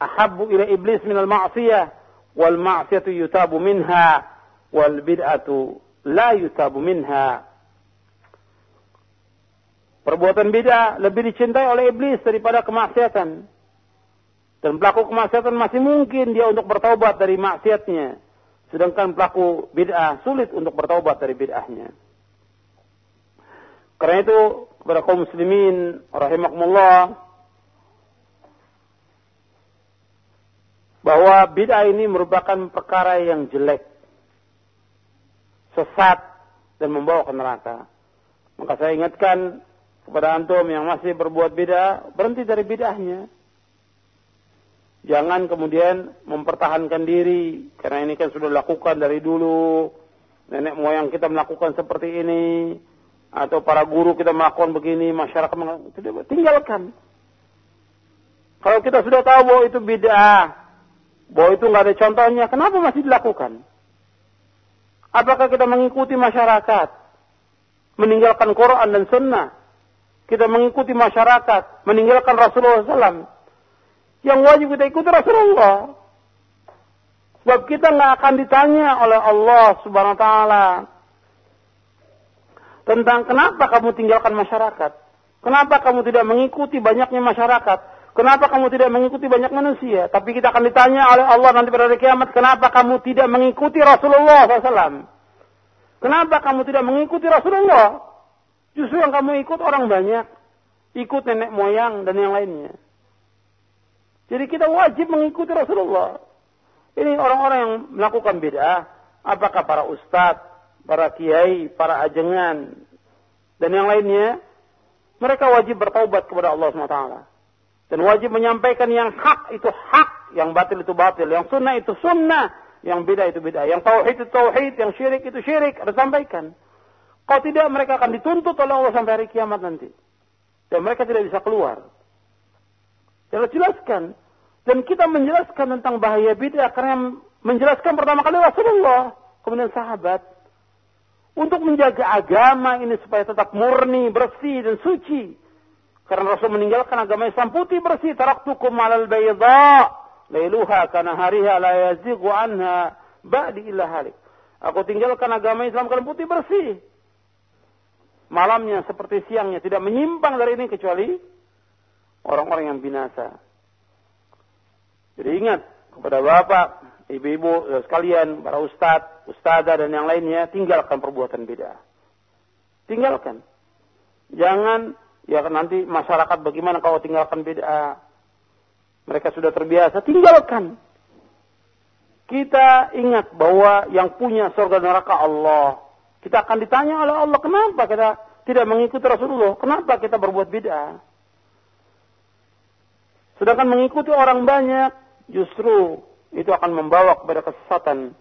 ahabbu ila iblis minal ma'siyah wal ma'siyatu yutabu minha wal bid'atu la yutabu minha. Perbuatan beda lebih dicintai oleh iblis daripada kemaksiatan. Dan pelaku kemaksiatan masih mungkin dia untuk bertobat dari maksiatnya. Sedangkan pelaku bid'ah sulit untuk bertobat dari bid'ahnya. Karena itu kepada kaum muslimin rahimakumullah bahwa bid'ah ini merupakan perkara yang jelek, sesat dan membawa ke neraka. Maka saya ingatkan kepada antum yang masih berbuat bid'ah, berhenti dari bid'ahnya. Jangan kemudian mempertahankan diri, karena ini kan sudah dilakukan dari dulu. Nenek moyang kita melakukan seperti ini, atau para guru kita melakukan begini, masyarakat melakukan, tinggalkan. Kalau kita sudah tahu bahwa itu bid'ah, bahwa itu nggak ada contohnya, kenapa masih dilakukan? Apakah kita mengikuti masyarakat, meninggalkan Quran dan Sunnah, kita mengikuti masyarakat, meninggalkan Rasulullah SAW. Yang wajib kita ikuti Rasulullah. Sebab kita nggak akan ditanya oleh Allah Subhanahu Wa Taala tentang kenapa kamu tinggalkan masyarakat, kenapa kamu tidak mengikuti banyaknya masyarakat, kenapa kamu tidak mengikuti banyak manusia. Tapi kita akan ditanya oleh Allah nanti pada hari kiamat, kenapa kamu tidak mengikuti Rasulullah SAW? Kenapa kamu tidak mengikuti Rasulullah? Justru yang kamu ikut orang banyak. Ikut nenek moyang dan yang lainnya. Jadi kita wajib mengikuti Rasulullah. Ini orang-orang yang melakukan beda. Apakah para ustadz, para kiai, para ajengan, dan yang lainnya. Mereka wajib bertaubat kepada Allah SWT. Dan wajib menyampaikan yang hak itu hak, yang batil itu batil, yang sunnah itu sunnah, yang beda itu beda, yang tauhid itu tauhid, yang syirik itu syirik, harus sampaikan. Kalau tidak mereka akan dituntut oleh Allah sampai hari kiamat nanti. dan mereka tidak bisa keluar. Kita jelaskan dan kita menjelaskan tentang bahaya bid'ah karena menjelaskan pertama kali Rasulullah, kemudian sahabat untuk menjaga agama ini supaya tetap murni, bersih dan suci. Karena Rasul meninggalkan agama Islam putih bersih. Taraktukum alal bayda. Lailuha kana hariha la yazighu anha ba'di illa halik. Aku tinggalkan agama Islam kalian putih bersih. Malamnya seperti siangnya tidak menyimpang dari ini kecuali orang-orang yang binasa. Jadi ingat kepada bapak, ibu-ibu sekalian, para ustadz, ustazah dan yang lainnya, tinggalkan perbuatan beda. Tinggalkan. Jangan ya nanti masyarakat bagaimana kalau tinggalkan beda. Mereka sudah terbiasa, tinggalkan. Kita ingat bahwa yang punya surga neraka Allah. Kita akan ditanya oleh Allah, kenapa kita tidak mengikuti Rasulullah? Kenapa kita berbuat beda? Sedangkan mengikuti orang banyak, justru itu akan membawa kepada kesesatan.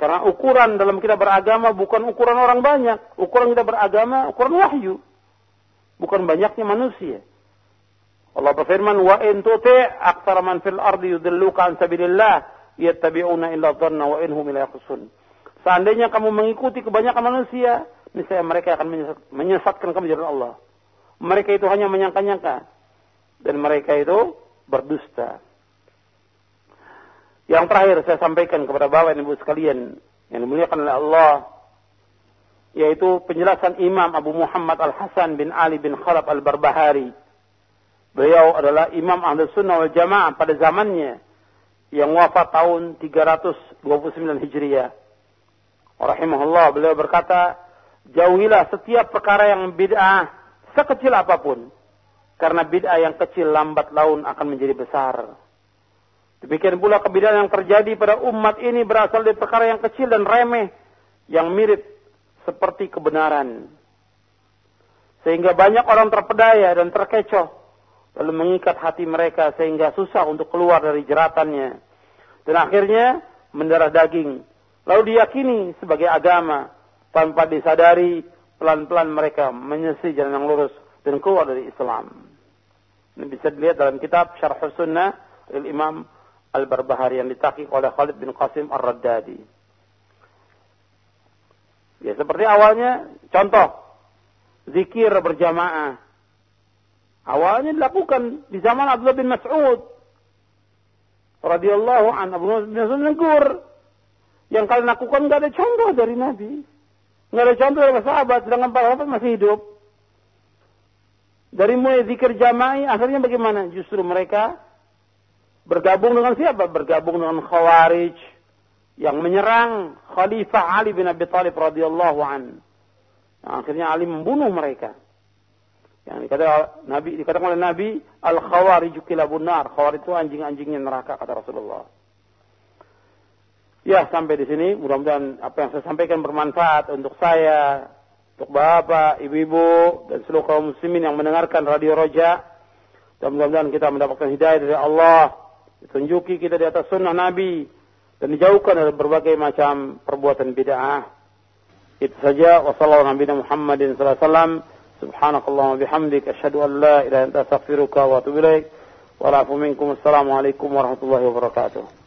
Karena ukuran dalam kita beragama bukan ukuran orang banyak. Ukuran kita beragama, ukuran wahyu. Bukan banyaknya manusia. Allah berfirman, "Wa in tuti' aktsara man fil ardi yudilluka an sabilillah yattabi'una illa dhanna wa in hum ila yakhsun." Seandainya kamu mengikuti kebanyakan manusia, niscaya mereka akan menyesatkan kamu jalan Allah. Mereka itu hanya menyangka-nyangka dan mereka itu berdusta. Yang terakhir saya sampaikan kepada Bapak dan Ibu sekalian yang dimuliakan oleh Allah yaitu penjelasan Imam Abu Muhammad Al-Hasan bin Ali bin Khalaf Al-Barbahari. Beliau adalah Imam Ahlus Sunnah wal Jamaah pada zamannya yang wafat tahun 329 Hijriah. Rahimahullah beliau berkata, jauhilah setiap perkara yang bid'ah sekecil apa pun. Karena bid'ah yang kecil lambat laun akan menjadi besar. Demikian pula kebidaan yang terjadi pada umat ini berasal dari perkara yang kecil dan remeh. Yang mirip seperti kebenaran. Sehingga banyak orang terpedaya dan terkecoh. Lalu mengikat hati mereka sehingga susah untuk keluar dari jeratannya. Dan akhirnya mendarah daging. Lalu diyakini sebagai agama. Tanpa disadari pelan-pelan mereka menyesi jalan yang lurus dan keluar dari Islam. Ini bisa dilihat dalam kitab Syarh Sunnah Imam Al-Barbahari yang ditakik oleh Khalid bin Qasim Ar-Raddadi. Ya seperti awalnya, contoh, zikir berjamaah. Awalnya dilakukan di zaman Abdullah bin Mas'ud. radhiyallahu an Abu bin Mas'ud negur. Yang kalian lakukan nggak ada contoh dari Nabi. Nggak ada contoh dari sahabat, sedangkan para sahabat masih hidup. Dari mulai zikir jama'i, akhirnya bagaimana? Justru mereka bergabung dengan siapa? Bergabung dengan Khawarij yang menyerang Khalifah Ali bin Abi Thalib radhiyallahu an. Yang akhirnya Ali membunuh mereka. Yang dikatakan Nabi dikatakan oleh Nabi al khawarij kilabun nar. Khawarij itu anjing-anjingnya neraka kata Rasulullah. Ya, sampai di sini mudah-mudahan apa yang saya sampaikan bermanfaat untuk saya, untuk bapak, ibu-ibu dan seluruh kaum muslimin yang mendengarkan radio Roja. Dan mudah-mudahan kita mendapatkan hidayah dari Allah, ditunjuki kita di atas sunnah Nabi dan dijauhkan dari berbagai macam perbuatan bid'ah. Itu saja. Wassalamualaikum warahmatullahi wabarakatuh. Subhanakallahumma bihamdik asyhadu an la ilaha illa anta astaghfiruka wa atubu ilaik. Wa minkum. Assalamualaikum warahmatullahi wabarakatuh.